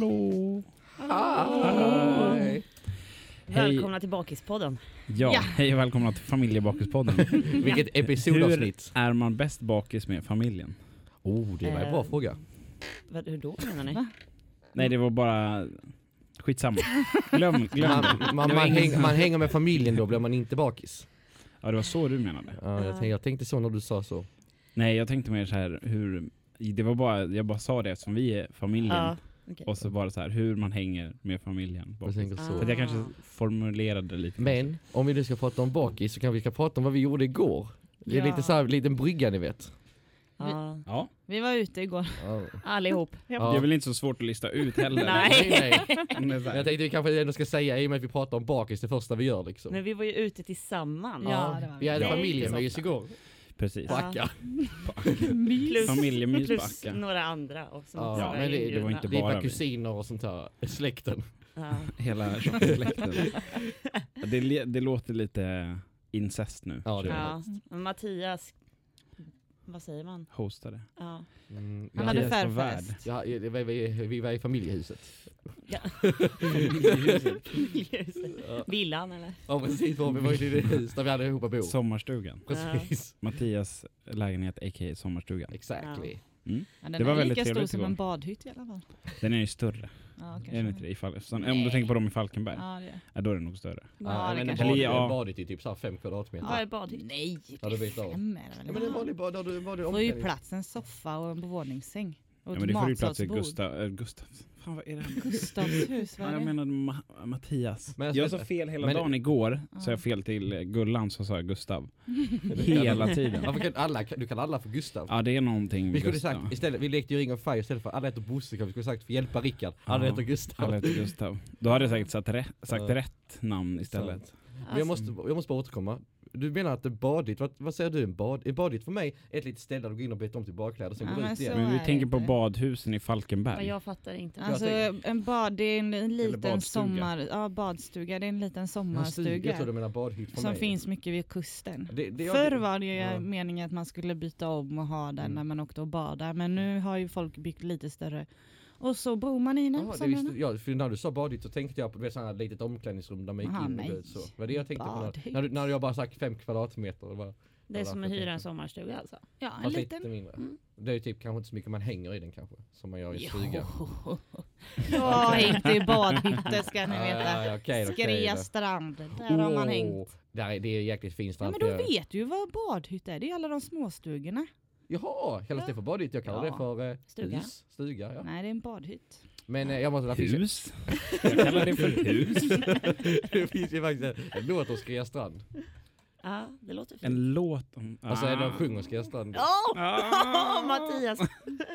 Hallå! Hej. Välkomna till Bakispodden. Ja, Ja. hej och välkomna till Familjebakispodden. Vilket episodavsnitt. Hur är man bäst bakis med familjen? Oh, det var en bra Eh, fråga. Vad, hur då menar ni? Va? Nej, det var bara... Skitsamma. Glöm, glöm Man, man, man, häng, man hänger med familjen då blir man inte bakis. Ja, det var så du menade. Ja, jag, Ja. tänkte, jag tänkte så när du sa så. Nej, jag tänkte mer så här hur... Det var bara, jag bara sa det eftersom vi är familjen. Ja, okej. Och så bara så här hur man hänger med familjen. Jag bakis. tänker Så jag kanske formulerade det lite. Men om vi nu ska prata om bakis så kan vi ska prata om vad vi gjorde igår. Det är Ja. lite så här, liten brygga ni vet. Ja, Ja, Vi var ute igår. Ja. allihop. Ja. det är väl inte så svårt att lista ut heller. Nej. Nej. Jag tänkte vi kanske ändå ska säga i och med att vi pratar om bakis det första vi gör liksom. Men vi var ju ute tillsammans. Ja, det var vi hade familjemys igår. Precis. På Ja. Acka. Plus, Familjemys på plus Acka. några andra också. Ja, som men det- det var inte Det bara vi. kusiner och sånt här, släkten. Ja. Hela släkten. det, det låter lite incest nu. Ja, det. Ja. Mattias, vad säger man? Hostade. Ja. Mm, Han hade förfest. Ja, var- vi, vi var i familjehuset. Ja. Ja. Villan eller? Ja precis, vi var i det hus där vi hade ihop bo. Sommarstugan. Precis. Mattias lägenhet, a.k.a. sommarstugan. Exactly. Mm. Ja, den Det var är väldigt lika stor som igår. en badhytt i alla fall. Den är ju större. Ja, kanske. den inte det? I så, om du tänker på dem i Falkenberg, Ja, det är. ja, då är den nog större. Ja, Ja, det men bad, ja. badyt är typ så här fem kvadratmeter. Vad är badhytt? Nej, Ja, det vet jag. fem är det Ja, men en vanlig bad, där du, Det får ju plats en soffa och en bevåningssäng. Och Ja, men det får ju plats i. Gustav, äh, Gustav. Fan vad är det? här? Gustavs hus, vad är jag det? menade Ma- Mattias. Men alltså- jag sa fel hela men- dagen igår, Ja. sa jag fel till Gullan så sa jag Gustav. Hela tiden. Varför kan alla, du kan alla för Gustav. Ja det är någonting Vi skulle sagt, istället, vi lekte ju Ring of Fire istället för alla heter Bosse, vi skulle sagt för hjälpa Rickard. Alla Ja. heter Gustav. Alla heter Gustav. Då hade jag säkert sagt, rätt, sagt rätt namn istället. Men jag måste, jag måste bara återkomma. Du menar att en badhytt, vad, vad säger du? En, bad, en badhytt för mig är ett litet ställe där du går in och byter om till badkläder sen Ja, går du men ut så- igen. Men vi är det tänker på badhusen i Ja, Falkenberg. jag fattar inte. Alltså tänker- en bad, det är en, en liten sommar, ja badstuga, det är en liten sommarstuga. jag tror du menar badhytt för Som mig. finns mycket vid kusten. Det, det, Förr var det ju ja. meningen att man skulle byta om och ha den Mm. när man åkte och badade. Men nu har ju folk byggt lite större. Och så bor man i den. På det visste, ja, för när du sa badhytt så tänkte jag på ett sånt här litet omklädningsrum där man gick Aha, in och så. Vad det jag tänkte på Badhytt. när, när, jag bara sagt fem kvadratmeter. Var, Det är som att hyra en sommarstuga alltså. Ja, en fast liten. lite mindre. Mm. Det är typ kanske inte så mycket man hänger i den kanske. Som man gör i en stuga. Jag hängt i badhytter ska ni Ja, veta. ja, ja, då, okej Skrea då. strand, där har man hängt. Där är, det är jäkligt fin Ja strand. men då vet du ju vad badhytt är, det är alla de småstugorna. Jaha, kallas det för badhytt? Jag kallar Ja. det för eh, Stuga. hus. Stuga, ja. Nej det är en badhytt. Men eh, jag måste... Det Hus? Jag kallar det för hus. det finns ju faktiskt en, en låt om Skrea strand. Ja, det låter fint. En låt om... Alltså Ah. de sjunger Skrea strand. Åh! Ah. Mattias!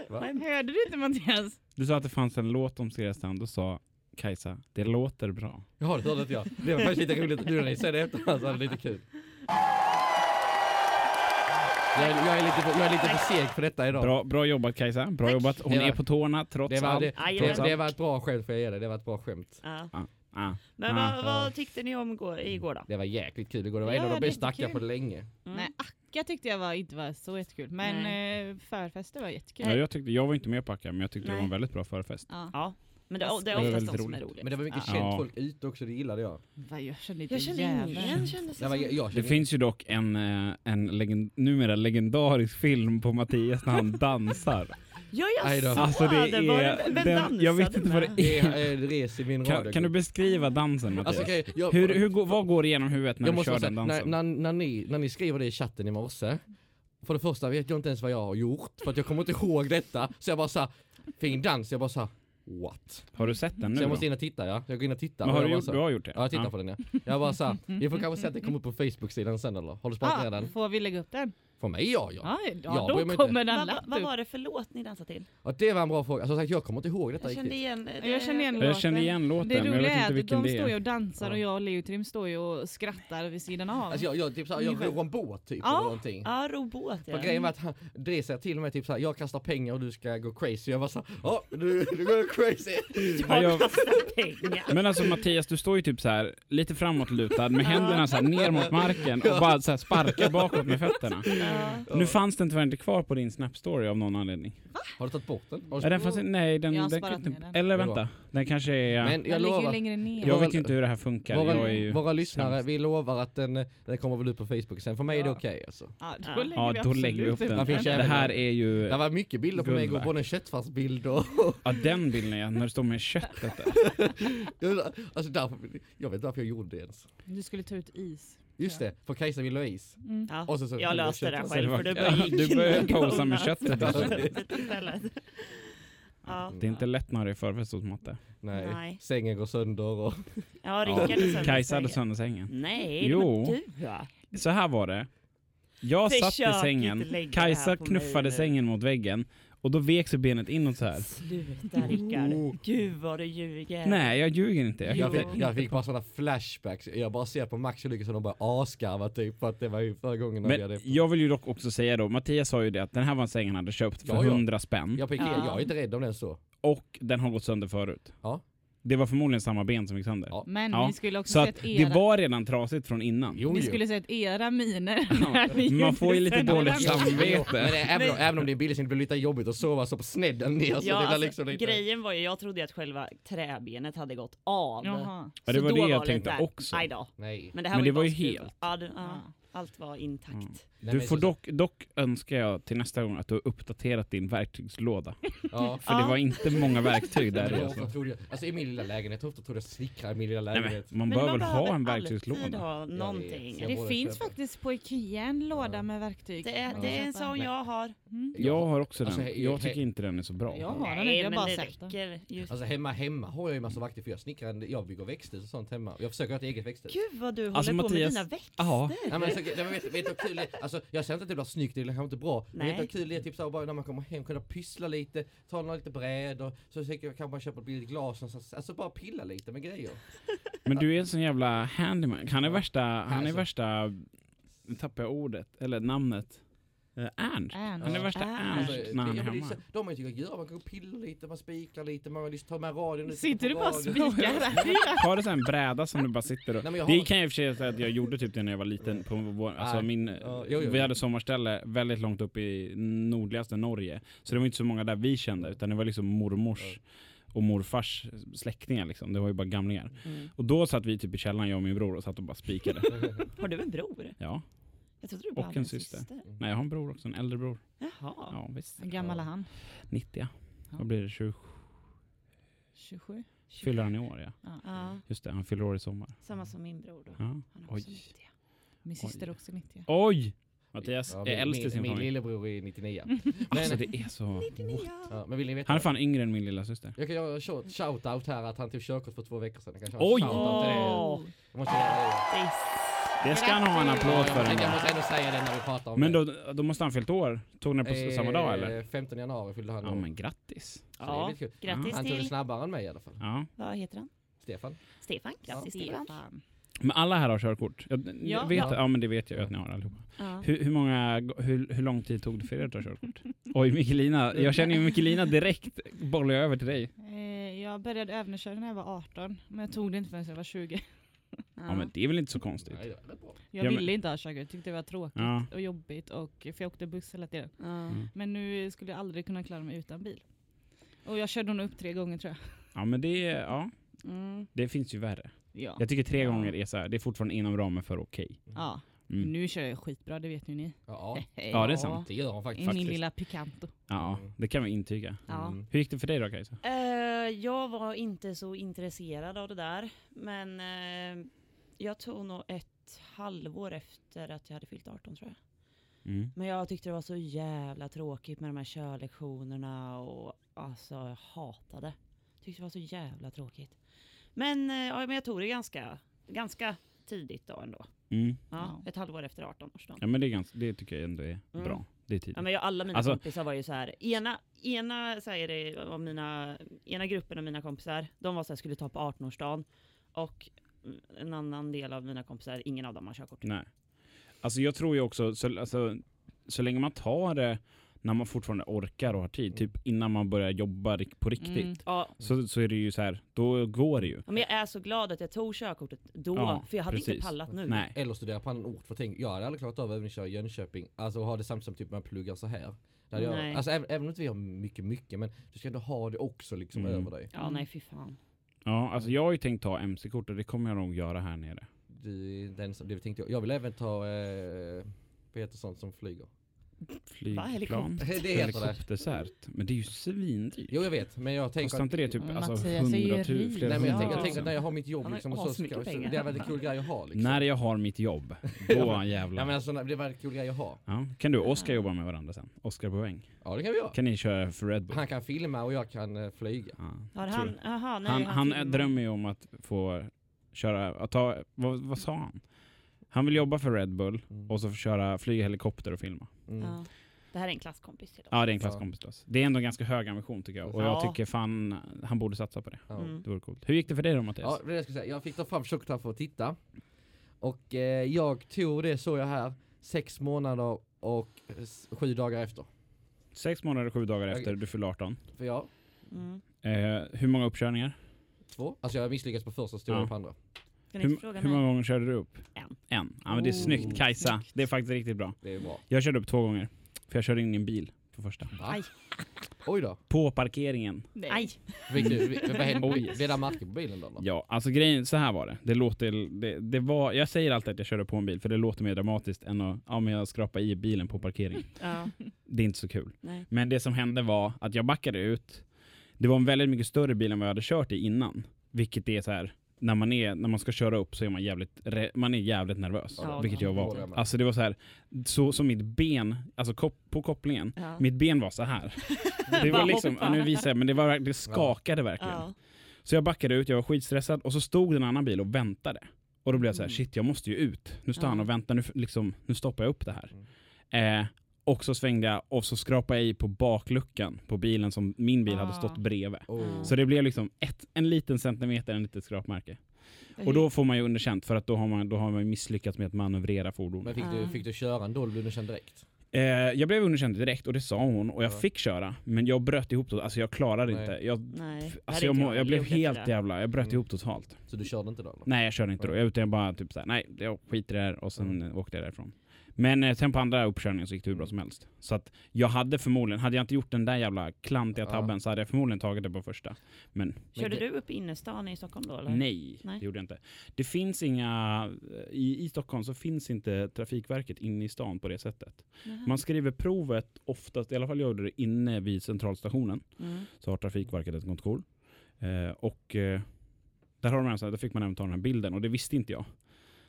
Va? Hörde du inte Mattias? Du sa att det fanns en låt om Skrestrand, då sa Kajsa, det låter bra. Jaha, det hörde inte jag. Det var faktiskt lite roligt. Nu när ni säger det efterhand så är det lite kul. Jag är, jag är, lite, för- jag är lite för seg för detta idag. Bra, bra jobbat Kajsa, bra Tack. jobbat. Hon var- är på tårna trots Det var, allt. det, Aj, det, var ett bra skämt för ge det. Det var ett bra skämt. Ja. Ah. Men Ah. vad, vad tyckte ni om igår, igår då? Det var jäkligt kul igår. Det var Ja, en av de bästa Acka kul. på länge. Mm. Nej Acka tyckte jag var, inte var så jättekul. Men eh, förfester var jättekul. Ja, jag, tyckte, jag var inte med på Acka, men jag tyckte det var en Nej. väldigt bra förfest. Ja. Men det, det Det är var oftast de som är roligt. Men det var mycket Ja. känt folk ute också, det gillade jag. Va, Jag kände inte Jag kände ingen kändes Det var, det jag, jag Det kände, finns ju dock en, eh, en legend, numera legendarisk film på Mattias när han dansar. Ja, jag sa Alltså det det. Var är... det vem Den, dansade jag vet inte vad det är. det är eh, res i min. Kan, kan du beskriva dansen Mattias? Alltså, okej, jag, hur, hur, går- vad går igenom huvudet när jag du måste kör säga, den när, dansen? när, när, ni, när ni skriver det i chatten i morse, för det första vet jag inte ens vad jag har gjort, för att jag kommer inte ihåg detta, så jag bara sa fin dans, jag bara sa what? Har du sett den nu Så jag måste in och titta ja, jag går in och tittar. Men har jag du, gjort, så- du har gjort det? Ja jag tittar på den ja. Jag bara sa, vi får kanske säga att det kommer upp på Facebook-sidan sen eller? Har du sparat ner Ah, den? får vi lägga upp den? För mig ja ja. Ja, ja då inte. kommer den Vad lätt vad- var det för låt ni dansade till? Och det var en bra fråga, som sagt jag kommer inte ihåg detta Jag kände igen det. Jag känner igen Jag kände igen låten, Det men jag vet är inte vilken de det står ju är. och dansar Ja. och jag och Leotrim står ju och skrattar vid sidan av. Alltså jag, jag typ såhär, jag ror en båt typ Ja. eller någonting. Ja, robåt ja. För grejen var att han sig till och med typ såhär, jag kastar pengar och du ska gå crazy. Jag var såhär, ja du, du går crazy. Ja, jag, kastar pengar. men alltså Mattias, du står ju typ så här lite framåtlutad med händerna så här ner mot marken och bara så här sparkar bakåt med fötterna. Ja. Nu fanns den tyvärr inte kvar på din Snap-story av någon anledning. Har du tagit bort den? Har du Ja, den fanns, nej, den, Jag har den, sparat den, ner den. Eller vänta, den kanske är... Men Den jag ligger ju lovar, längre ner. jag våra- vet ju inte hur det här funkar. våra, jag är ju våra lyssnare, sämst. vi lovar att den, den kommer väl ut på Facebook sen. För mig är det Ja. okej alltså. Ja, då lägger Ja, vi då lägger vi upp absolut den. Den finns Det även här är ju... Det var mycket bilder på mig igår, Guldverk. både en köttfärsbild och... Ja, den bilden ja, när det står med köttet där. alltså därför, jag vet inte varför jag gjorde det ens. Du skulle ta ut is. Just det, för Kajsa ville ha is. Mm. Ja. Och så- så- jag löste det själv för det ja, bara gick du började posa med köttet. Ja. Det är inte lätt när det är förfest hos matte. Nej. Nej. sängen går sönder och... Ja, Rickard sönder Kajsa hade sönder sängen. Nej, Jo. du ja. Så här var det. Jag satt i Försök sängen, Kajsa knuffade nu. sängen mot väggen och då vek sig benet inåt så här. Sluta Rickard. Oh. Gud vad du ljuger. Nej, jag ljuger inte. Jag. Jag fick, jag fick bara sådana flashbacks, jag bara ser på Max och Lukas och de bara asgarva typ för att det var ju förra gången men hade... jag vill ju dock också säga då, Mattias sa ju det att den här var en säng han hade köpt för Ja, ja. 100 spänn Jag, fick, Ja. jag är inte rädd om den så. och den har gått sönder förut. Ja. Det var förmodligen samma ben som gick sönder. Ja. Men Ja, ni skulle också Så sett era... det var redan trasigt från innan. Jo, Ni jo. skulle sett era miner. Ja, man får ju lite dåligt samvete. Men det, även, om, även om det är billigt så det blir lite jobbigt att sova så på snedden ner så Ja, det alltså, liksom lite... Grejen var ju, jag trodde att själva träbenet hade gått av. Jaha. Ja, det Så var det jag det tänkte här, också. Då. Nej. Men det här Men var det ju, var ju helt. Ja, det, ja, Ja. allt var intakt. Mm. Nej, Du får så- dock, dock önskar jag till nästa gång att du har uppdaterat din verktygslåda. Ja. För det Ja. var inte många verktyg där Alltså. ofta trodde jag, alltså i min lilla lägenhet, ofta trodde jag snickra i min lilla Nej, men, lägenhet? man Men bör väl behöver ha en verktygslåda? ha någonting. Jag Det borde finns köpa. faktiskt på Ikea en låda Ja. med verktyg. Det är, Man det är en sån jag har. Mm. Jag har också Alltså, den. he- Jag tycker inte den är så bra. Jag har den inte, Nej, jag bara det räcker. Just. Alltså hemma, hemma har jag ju massa verktyg för jag snickrar, en, jag bygger växthus och sånt hemma. Jag försöker ha ett eget växthus. Gud vad du håller Alltså, på Mattias- med dina växter. Ja. Nej, men, så, nej, men vet, vet du det är? Alltså, jag säger inte att det blir snyggt eller kanske inte bra. Men Nej. vet du vad kul det är? Typ så här, bara när man kommer hem kunna pyssla lite, ta några lite brädor, så tänker jag kanske köpa ett billigt glas någonstans. Alltså bara pilla lite med grejer. Men du är en sån jävla handyman. Han är Ja. värsta, han är Alltså. värsta, nu tappar jag ordet, eller namnet. Uh, Ernst. Ernst. Han är värsta Ernst. Ernst Alltså, när han är hemma. De har ju tyckt att göra, man kan gå och pilla lite, man spikar lite, man liksom tar med radion Sitter du bara och spikar? Har du här bräda som du bara sitter och... Nej, jag Det har- kan jag i och för sig säga att jag gjorde typ det när jag var liten. På vår, alltså min, Ja, jo, jo. Vi hade sommarställe väldigt långt upp i nordligaste Norge. Så det var inte så många där vi kände, utan det var liksom mormors och morfars släktingar. Liksom. Det var ju bara gamlingar. Mm. Och då satt vi typ i källaren, jag och min bror, och satt och bara spikade. Har du en bror? Ja. Jag trodde du Och bara hade en syster. Nej, jag har en bror också, en äldre bror. Jaha. Ja, visst. Hur gammal är han? 90. Ja. Vad blir det? 27? 27? Fyller han i år ja. Ja. Ja, Just det, han fyller år i sommar. samma som min bror då. Ja. Han är också Oj. 90. Min syster är också 90. Oj! Mattias Ja, är min- äldst i min, sin Min familj. lillebror är 99. Alltså Men, det är så... 99. ja, men vill ni veta? Han är fan yngre än min lilla syster. Jag kan göra en short- shout-out här att han tog körkort för två veckor sedan. Jag kan köra Oj! shout-out till det. Jag måste göra det. det är Det ska han ha en applåd för tänkte jag ändå. måste ändå säga det när vi pratar om Men det. då, då måste han fyllt år? Tog ni det på Eh, samma dag eller? 15 januari fyllde han Ja år. men grattis. Så det är Ja, lite kul. grattis Han tog det till... snabbare än mig i alla fall. Ja. Vad heter han? Stefan. Stefan. Grattis Ja. Stefan. Men alla här har körkort? Jag, jag Ja. vet, Ja. ja. men det vet jag ju att ni har allihopa. Ja. Hur, hur, många, hur, hur lång tid tog det för er att ta körkort? Oj Mikkelina, jag känner ju Mikkelina direkt, bollar jag över till dig. Eh, Jag började övningsköra när jag var 18, men jag tog det inte förrän jag var 20. Ja men det är väl inte så konstigt? Nej. Jag Ja, men- ville inte ha körkort, tyckte det var tråkigt Ja. och jobbigt, och, för jag åkte buss hela tiden. Ja. Mm. Men nu skulle jag aldrig kunna klara mig utan bil. Och jag körde nog upp tre gånger tror jag. Ja men det, ja, Mm. det finns ju värre. Ja. Jag tycker tre Ja. gånger är så här, det är fortfarande inom ramen för okej. ja. Mm. Nu kör jag skitbra, det vet ju ni. Ja, Ja, det är sant. det gör han I faktiskt. min faktiskt. lilla Picanto. Ja, det kan vi intyga. Ja. Mm. Hur gick det för dig då Kajsa? Eh, jag var inte så intresserad av det där. Men eh, jag tog nog ett halvår efter att jag hade fyllt 18 tror jag. Mm. Men jag tyckte det var så jävla tråkigt med de här körlektionerna och alltså jag hatade. Tyckte det var så jävla tråkigt. Men, eh, ja, men jag tog det ganska, ganska tidigt då ändå. Mm. Ja, Ja. Ett halvår efter 18-årsdagen. Ja men det, är ganska, det tycker jag ändå är Mm. bra. Det är tidigt. Ja, men jag, alla mina Alltså- kompisar var ju så här. Ena, ena, så här, det, av mina, ena gruppen av mina kompisar, de var så här, skulle ta på 18-årsdagen. Och en annan del av mina kompisar, ingen av dem har körkort. Nej. Alltså jag tror ju också, så, alltså, så länge man tar det när man fortfarande orkar och har tid, typ innan man börjar jobba på riktigt. Mm. Ja. Så, så är det ju så här, då går det ju. Ja, Men jag är så glad att jag tog körkortet då, Ja, för jag hade precis. inte pallat nu. Nej. Eller studera på annan ort. För tänk, jag hade aldrig klarat av att övningsköra i Jönköping. Alltså ha det samtidigt som typ man pluggar så här. Jag, alltså även, även om vi har mycket mycket men du ska ändå ha det också liksom Mm. över dig. Ja, nej fy fan. Ja, alltså jag har ju tänkt ta MC-kort och det kommer jag nog göra här nere. Du, den, som- det tänkte jag. jag vill även ta, eh, vad som flyger? Flygplan. helikopter? Det heter det. Helikoptercert. Men det är ju svindyrt. Jo jag vet, men jag tänker Kostar inte det typ alltså, Mattias är ju 100 000, rik. flera Nej men jag Ja. tänker, jag tänker när tusen? jag har mitt jobb Han har liksom, och så, asmycket ska, så pengar. det är väldigt cool grej att ha liksom. När jag har mitt jobb, då Ja jävlar. men alltså det är väldigt cool grej att ha. Ja. Kan du och Oskar jobba med varandra sen? Oskar Boeng. Ja det kan vi göra. Kan ni köra för Red Bull? Han kan filma och jag kan eh, flyga. Ja. Har Tror- han, aha, nej, han, han filmar. drömmer ju om att få köra, att ta, vad, vad sa han? Han vill jobba för Red Bull Mm. och så köra, flyga helikopter och filma. Mm. Ja. Det här är en klasskompis till oss. Ja det är en klasskompis till oss. Det är ändå en ganska hög ambition tycker jag. Och jag Ja. tycker fan han borde satsa på det. Ja. Mm. Det vore coolt. Hur gick det för dig då Mattias? Ja, det jag säga. Jag fick ta fram körkortet för att titta. Och eh, jag tog det, såg jag här, sex månader och sju dagar efter. Sex månader och sju dagar Jag- efter du fyllde 18. För jag, Mm. Eh, hur många uppkörningar? två. Alltså jag misslyckades på första, stod Ja. på andra. Ska ni Hur, hur många gånger körde du upp? En. En. Ja men det är Oh, snyggt. Kajsa, snyggt. det är faktiskt riktigt bra. Det är bra. Jag körde upp två gånger. För jag körde in i en bil på första. Aj. Oj då. På parkeringen. Aj! Fick du, vi- vad hände? Yes. Blev det märke på bilen då? eller? Ja, alltså grejen, så här var det. Det låter, det, det var, jag säger alltid att jag körde på en bil för det låter mer dramatiskt än att ja, men jag skrapade i bilen på parkeringen. Ja, Det är inte så kul. nej. Men det som hände var att jag backade ut. Det var en väldigt mycket större bil än vad jag hade kört i innan. Vilket är så här. När man, är, när man ska köra upp så är man jävligt, man är jävligt nervös. Ja, vilket jag var. Alltså det var så här, så, så mitt ben, alltså kop, på kopplingen, Ja. mitt ben var så här. Det var liksom, ja, nu visar jag, men det, var, det skakade verkligen. Ja. Så jag backade ut, jag var skitstressad och så stod en annan bil och väntade. Och då blev jag så här, Mm. shit jag måste ju ut. Nu står Ja. han och väntar, nu, liksom, nu stoppar jag upp det här. Mm. Eh, och så svängde jag och så skrapade jag i på bakluckan på bilen som min bil hade Ah. stått bredvid. Oh. Så det blev liksom ett, en liten centimeter, en litet skrapmärke. Och då får man ju underkänt för att då har man, då har man misslyckats med att manövrera fordonet. Men fick du, fick du köra ändå eller blev du känd direkt? Eh, jag blev underkänd direkt och det sa hon och jag Ja. fick köra. Men jag bröt ihop totalt, alltså jag klarade Nej. inte. Jag, Nej. alltså hade jag, må, jag blev helt jävla, jag bröt Mm. ihop totalt. Så du körde inte då eller? Nej jag körde inte då, jag, utan jag bara typ såhär, nej jag skiter i det här och sen Mm. åkte jag därifrån. Men eh, sen på andra uppkörningen så gick det hur bra som helst. Så att jag hade förmodligen, hade jag inte gjort den där jävla klantiga Ja. tabben så hade jag förmodligen tagit det på första. Men Körde Men du upp i innerstan i Stockholm då eller? nej, Nej. det gjorde jag inte. Det finns inga, i, i Stockholm så finns inte Trafikverket inne i stan på det sättet. Jaha. Man skriver provet oftast, i alla fall jag gjorde det inne vid centralstationen, Mm. så har Trafikverket ett kontor. Eh, och eh, där, har de här, där fick man även ta den här bilden och det visste inte jag.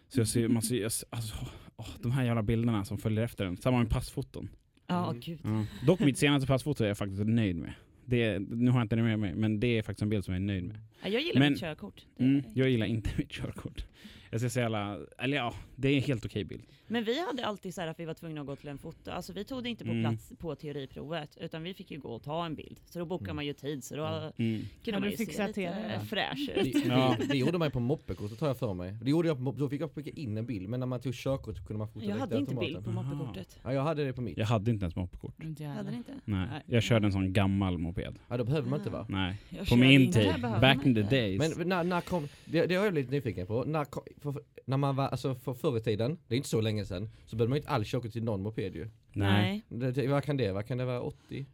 Så jag ser, man ser- alltså, åh, de här jävla bilderna som följer efter den, samma med passfoton. Ja, Mm. gud. Ja. Dock mitt senaste passfoto är jag faktiskt nöjd med. Det, nu har jag inte det med mig, men det är faktiskt en bild som jag är nöjd med. Ja, jag gillar Men- mitt körkort. Mm, jag gillar inte mitt körkort. Jag ska säga alla, eller ja, det är en helt okej bild. Men vi hade alltid så här att vi var tvungna att gå till en foto. Alltså vi tog det inte på Mm. plats på teoriprovet, utan vi fick ju gå och ta en bild. Så då bokar Mm. man ju tid, så då Mm. Kunde man ju se lite det? fräsch ut. det, Ja. det gjorde man ju på moppekortet tar jag för mig. Det gjorde jag på, då fick jag skicka in en bild men när man tog körkort så kunde man fota Jag hade inte automaten. bild på moppekortet. Ja jag hade det på mitt. Jag hade inte ens moppekort. Inte jag Hade inte? Nej. Jag körde en sån gammal moped. Ja då behöver man inte va? Nej. Jag På min tid, back in the days. Men när, när kom, det, det har jag blivit nyfiken på. När, kom, för, när man var, alltså för förr i tiden, det är inte så länge sedan, så behövde man ju inte all körkort till någon moped ju. Nej. Det, det, vad kan det vara? Kan det vara 80?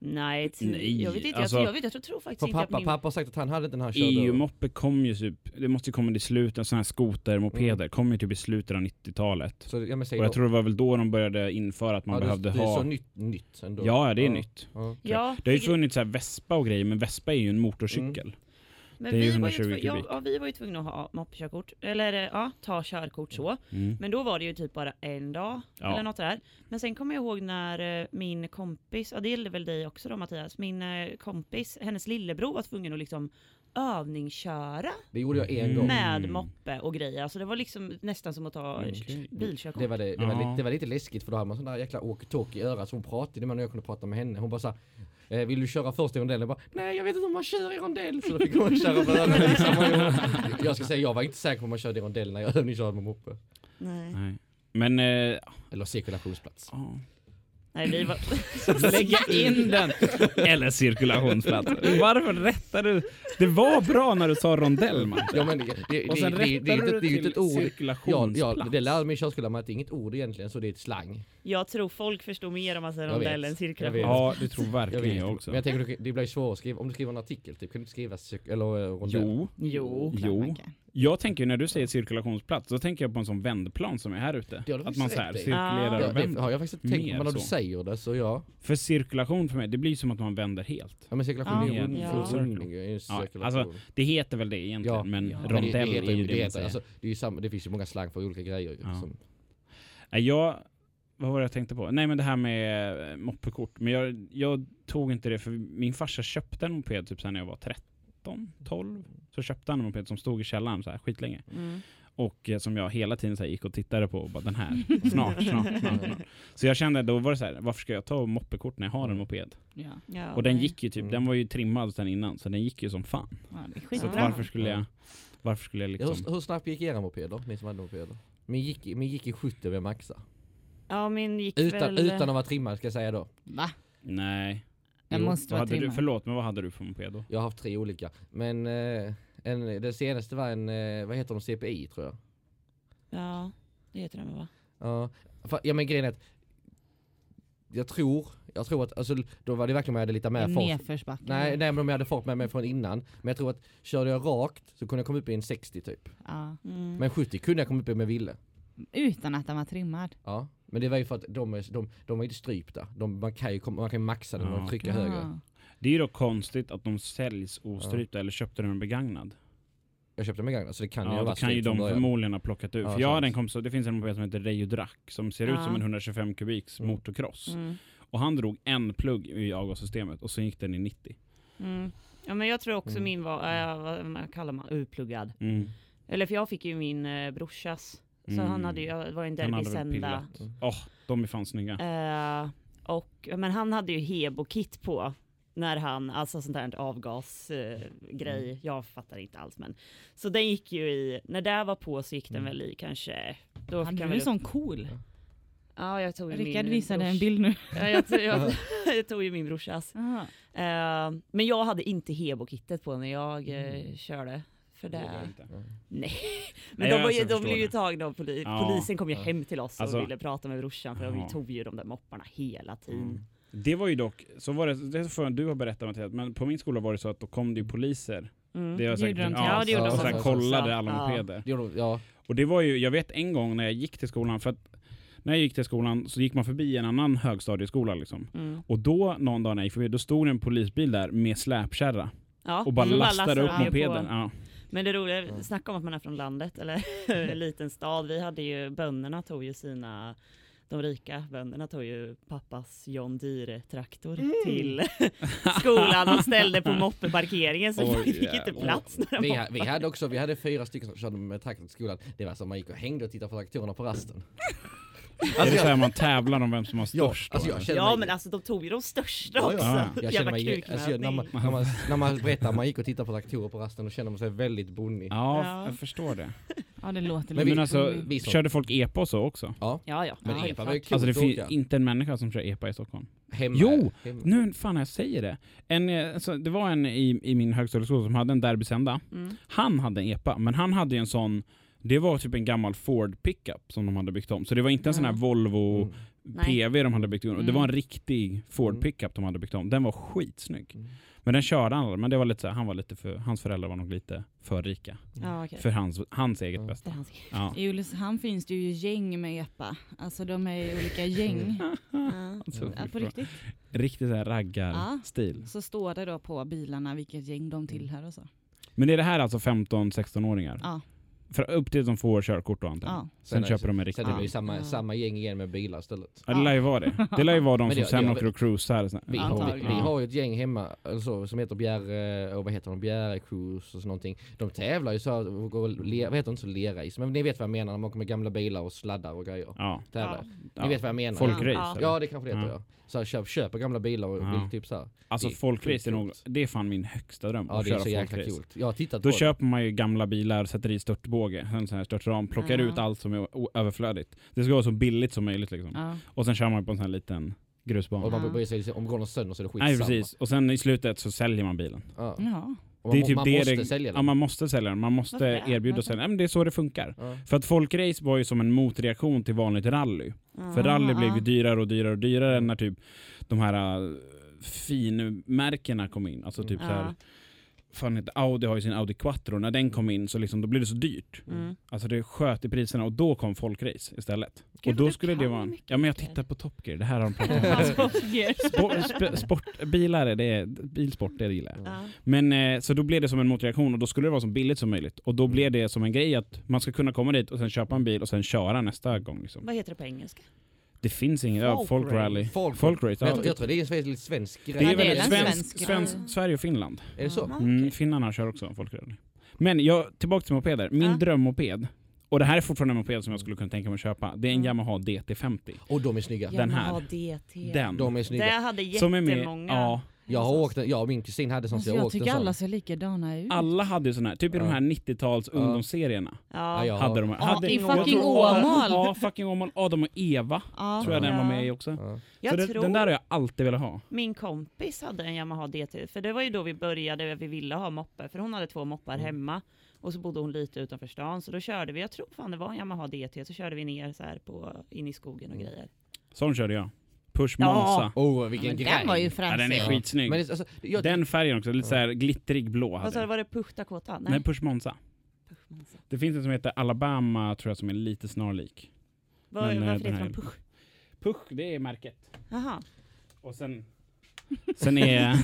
Nej, Nej, jag vet inte. alltså- jag, jag, vet, jag tror, tror faktiskt För inte att pappa, min... pappa har sagt att han hade inte den här körde. EU-moppe kom ju typ, det måste ju komma i slutet, sådana här skotermopeder, Mm. kom ju typ i slutet av 90-talet. Så, ja, Och jag då. tror det var väl då de började införa att man ja, behövde det, det är ha... så nytt, nytt ändå. Ja, det är Ja. nytt. Ja. Ja, Det har ju funnits så här Vespa och grejer, men Vespa är ju en motorcykel. Men det är vi var 120 ju kubik. ja, vi var ju tvungna att ha moppekörkort. Eller eh, ja, ta körkort så. Mm. Men då var det ju typ bara en dag Ja. eller något där. Men sen kommer jag ihåg när eh, min kompis, ja det gällde väl dig också då Mattias, min eh, kompis, hennes lillebror var tvungen att liksom övningsköra Det gjorde jag en Mm. gång. med moppe och grejer. Alltså det var liksom nästan som att ta Okej. bilkörkort. Det var, det, det, var lite, det var lite läskigt för då hade man sån där jäkla walkie-talkie i örat så hon pratade med när jag kunde prata med henne. Hon bara sa eh, vill du köra första rondellen? Jag bara, nej jag vet inte om man kör i rondell. Så då fick hon köra på. Liksom. Och Jag ska säga jag var inte säker på om man körde i rondell när jag övningskörde med moppe. Nej. Nej. Men, eh, Eller cirkulationsplats. ja. Nej, vi var... Lägga in den! Eller cirkulationsplats. Varför rättar du? Det var bra när du sa rondell man. Ja, men det, det, Och det, sen det, det, det, du inte- det är ju till inte ett ord. Ja, ja, det lärde mig i körskolan att det är inget ord egentligen, så det är ett slang. Jag tror folk förstår mer om man säger Jag rondell än cirkulation. Ja, det tror Jag verkligen vet, jag också. men jag tänker det blir svårt att skriva, om du skriver en artikel typ, kan du inte skriva eller eh, rondell? Jo, Jo. Jo. Jag tänker när du säger cirkulationsplats, då tänker jag på en sån vändplan som är här ute. Det Att man så här cirkulerar Ja, och det vänder. har jag faktiskt tänkt men när du säger det så ja. För cirkulation för mig, det blir som att man vänder helt. Ja men cirkulation Ja, är ju ja. är ju Ja, cirkulation. alltså, Det heter väl det egentligen, Ja, men ja. Men det, rondell det är ju det, det, heter, alltså, det, är ju samma, det finns ju många slang för olika grejer. Ja. Som, Nej, jag, vad var det jag tänkte på? Nej men det här med eh, moppekort. Men jag, jag tog inte det för min farsa köpte en moped typ sen när jag var 13, 12. Så köpte han en moped som stod i källaren så här skitlänge. Mm. Och eh, som jag hela tiden så här, gick och tittade på och bara den här, snart, snart, snart, snart. Så jag kände, då var det så här, varför ska jag ta moppekort när jag har en moped? Ja. Ja, och den gick ju typ, Mm. den var ju trimmad sen innan, så den gick ju som fan. Ja, Så varför skulle jag, varför skulle jag ja, liksom... hur, hur snabbt gick era mopeder? Ni som hade mopeder? Min gick, i- min gick i 70 vid maxa. Ja, min gick Utan, väl... utan att vara trimmad ska jag säga då. Va? Nej. Jo, måste Vad vara hade du, trimmad. förlåt, men vad hade du för moped då? Jag har haft tre olika. Men eh, en, den senaste var en, eh, vad heter de, CPI tror jag. Ja, det heter den va? Ja, ja men grejen är att jag tror, jag tror att, alltså då var det verkligen om jag hade lite mer fart. Nej, nej men om jag hade fart med mig från innan. Men jag tror att körde jag rakt så kunde jag komma upp i en 60 typ. Ja. Mm. Men 70 kunde jag komma upp i om jag ville. Utan att den var trimmad. Ja. Men det var ju för att de, är, de, de var inte strypta. De, man, kan ju, komma- man kan maxa den Ja, och trycka okej. högre. Det är ju dock konstigt att de säljs ostrypta, eller köpte du en begagnad? Jag köpte en begagnad så det kan ju ja, ha då varit kan ju de förmodligen ha plockat ut. Ja, för jag hade en kompis, det finns en moped som heter Reijo Drack som ser ut Ja. som en 125 kubiks Mm. motocross. Mm. Och han drog en plugg i avgassystemet och så gick den i 90. Mm. Ja men jag tror också Mm. min var, äh, vad kallar man, upluggad. Mm. Eller för jag fick ju min eh, brorsas. Så Mm. han hade ju, var en Han hade Derby väl Senda. pillat. Mm. Åh, de är fan snygga. Eh, och, men han hade ju Hebo-kit på. När han, alltså sånt där avgasgrej, eh, grej. jag fattar inte alls men. Så den gick ju i, när det var på så gick den Mm. väl i kanske, då han en väl sån cool? Ja jag tog ju Rickard min visade en brors- bild nu. Ja, jag, tog- jag, jag tog ju min brorsas. Eh, men jag hade inte Hebo-kittet på när jag eh, Mm. körde. För det. Ja. nej. Men Nej, de, jag var ju, de blev ju det. tagna av poli- Ja. polisen kom ju Ja. hem till oss Alltså- och ville prata med brorsan för Ja. de tog ju de där mopparna hela tiden. Mm. Det var ju dock, så var det, det får du har berättat Mattias, men på min skola var det så att då kom det ju poliser. Mm. Det var säkert, de till Ja, ja, det gjorde de och också. kollade Ja. alla Ja. mopeder. De- Ja, Och det var ju, jag vet en gång när jag gick till skolan, för att när jag gick till skolan så gick man förbi en annan högstadieskola liksom. Mm. Och då, någon dag när jag gick förbi, då stod en polisbil där med släpkärra Ja, och bara mm. lastade upp mopeden. Ja. Men det roliga, Ja. snacka om att man är från landet eller en liten stad. Vi hade ju, bönderna tog ju sina, de rika bönderna tog ju pappas John Deere-traktor Mm. till skolan och ställde på moppeparkeringen så Oj, vi fick inte plats några vi, vi hade också, vi hade fyra stycken som körde med traktor till skolan. Det var som man gick och hängde och tittade på traktorerna på rasten. är det så här man tävlar om vem som har Ja, störst? alltså då, jag känner Ja mig- men alltså de tog ju de största Ja, också. ja. Ja. Jag Jävla känner mig, alltså, när, man, när, man, när man berättar att man gick och tittade på traktorer på rasten, då känner man sig väldigt bonnig. Ja, Ja. jag förstår det. Ja det låter Men Men, vi- lite alltså, vi körde folk EPA och så också? Ja, Ja ja. men ja, epa var ju Alltså det finns inte en människa som kör EPA i Stockholm. Hemma, Jo! Hemma. Nu fan jag säger det. En, eh, alltså, det var en i, i min högstadieskola som hade en Derby Senda. Mm. Han hade en EPA, men han hade ju en sån det var typ en gammal Ford pickup som de hade byggt om. Så det var inte en sån här Mm. Volvo Mm. PV de hade byggt om. Det Mm. var en riktig Ford Mm. pickup de hade byggt om. Den var skitsnygg. Mm. Men den körde han. Men det var lite så här, han var lite för, hans föräldrar var nog lite för rika. Ja okej. För hans, hans eget Ja. bästa. Ja. I Ulricehamn finns det ju gäng med epa. Alltså de är ju olika gäng. Ja. Alltså, Ja, på riktigt. Riktigt så här raggarstil. Så står det då på bilarna vilket gäng de tillhör och så. Men är det här alltså 15-16-åringar? Ja, För upp till de får körkort och antar ja. Sen, Sen köper de en Sen riktig. är det ju Ja. samma, Ja. samma gäng igen med bilar istället. det lär ju vara det. Det lär ju vara de som det- sen det- åker och cruisar. Så- Vi, Ja. har, vi, vi har ju ett gäng hemma alltså, som heter Bjärre, och vad heter de, Bjärre Cruise och så någonting. De tävlar ju så, här, och le, vad heter det, inte så lerrace, men ni vet vad jag menar man åker med gamla bilar och sladdar och grejer. Ja. Tävlar. Ja. Ni vet vad jag menar? Folkrace. Ja. Ja det kanske det heter Ja. Så här, köp, köper gamla bilar och Ja. vill typ så här. Alltså Det är folkrace är nog, det är fan min högsta dröm. Ja att det är så jäkla coolt. Jag har tittat Då på köper man ju gamla bilar, sätter i störtbåge, en sån här störtram, plockar Ja. ut allt som är överflödigt. Det ska vara så billigt som möjligt liksom. ja. Och sen kör man på en sån här liten grusbana. Och man sig liksom, om går någon sönder så är det skitsamma. Nej precis, och sen i slutet så säljer man bilen. Ja. Ja. Och Det är man, typ man det måste det- sälja Ja den. man måste sälja den, man måste Varför erbjuda sig. Nej, men det är så det funkar. Ja. För att folkrace var ju som en motreaktion till vanligt rally. För Ah, rally blev ju dyrare och dyrare och dyrare när typ de här uh, finmärkena kom in. Alltså typ Ja. så här, fan heter Audi har ju sin Audi Quattro, när den kom in så liksom, då blev det så dyrt. Mm. Alltså det sköt i priserna och då kom folkrace istället. Gud, och då skulle det vara... mycket Ja men jag tittar på Top Gear, det här har de pratat om. Sport, sp- det är, bilsport, det gillar jag. Ja. Men eh, så då blev det som en motreaktion och då skulle det vara så billigt som möjligt. Och då Mm. blev det som en grej att man ska kunna komma dit och sen köpa en bil och sen köra nästa gång. Liksom. Vad heter det på engelska? Det finns ingen, ja, Folk folk rally. Folk, Folk ja. jag, tror- jag tror det är en svensk grej. Det är det väl en svensk, svensk svensk, grej. Sverige och Finland. Är det så? Mm, okej. finnarna kör också folkrally. Men jag, tillbaka till mopeder. Min Ja. drömmoped, och det här är fortfarande en moped som jag skulle kunna tänka mig att köpa, det är en Mm. Yamaha DT50. Och de är snygga. Den här. Yamaha DT. Den. De är Det snygga. hade Som är med, jättemånga. ja, Jag har åkt jag och min kusin hade sån så alltså, jag jag tycker alla ser likadana ut. alla hade ju sån här, typ i de här 90-tals Ja. ungdomsserierna. Ja, Hade de, hade, i jag fucking Åmål. Ja, fucking Åmål. Adam och Eva Ja. tror jag den var med i också. Ja. Jag tror den där har jag alltid velat ha. min kompis hade en Yamaha DT, för det var ju då vi började, vi ville ha moppe, för hon hade två moppar Mm. hemma. Och så bodde hon lite utanför stan, så då körde vi, jag tror fan det var en Yamaha DT, så körde vi ner så här på, in i skogen och Mm. grejer. Sån körde jag. Push Ja. Monza. Oh, Ja, vilken men grej. den var ju Ja, fransig. den är Ja. skitsnygg. Men det, alltså, jag, Den färgen också, lite så här glittrig blå. Vad sa du, var det Push Dakota? Nej, Push Monza. Push Monza. Det finns en som heter Alabama tror jag som är lite snarlik. Var, Men, eh, varför den heter här- de Push? Push, det är märket. Jaha. Och sen... Sen är...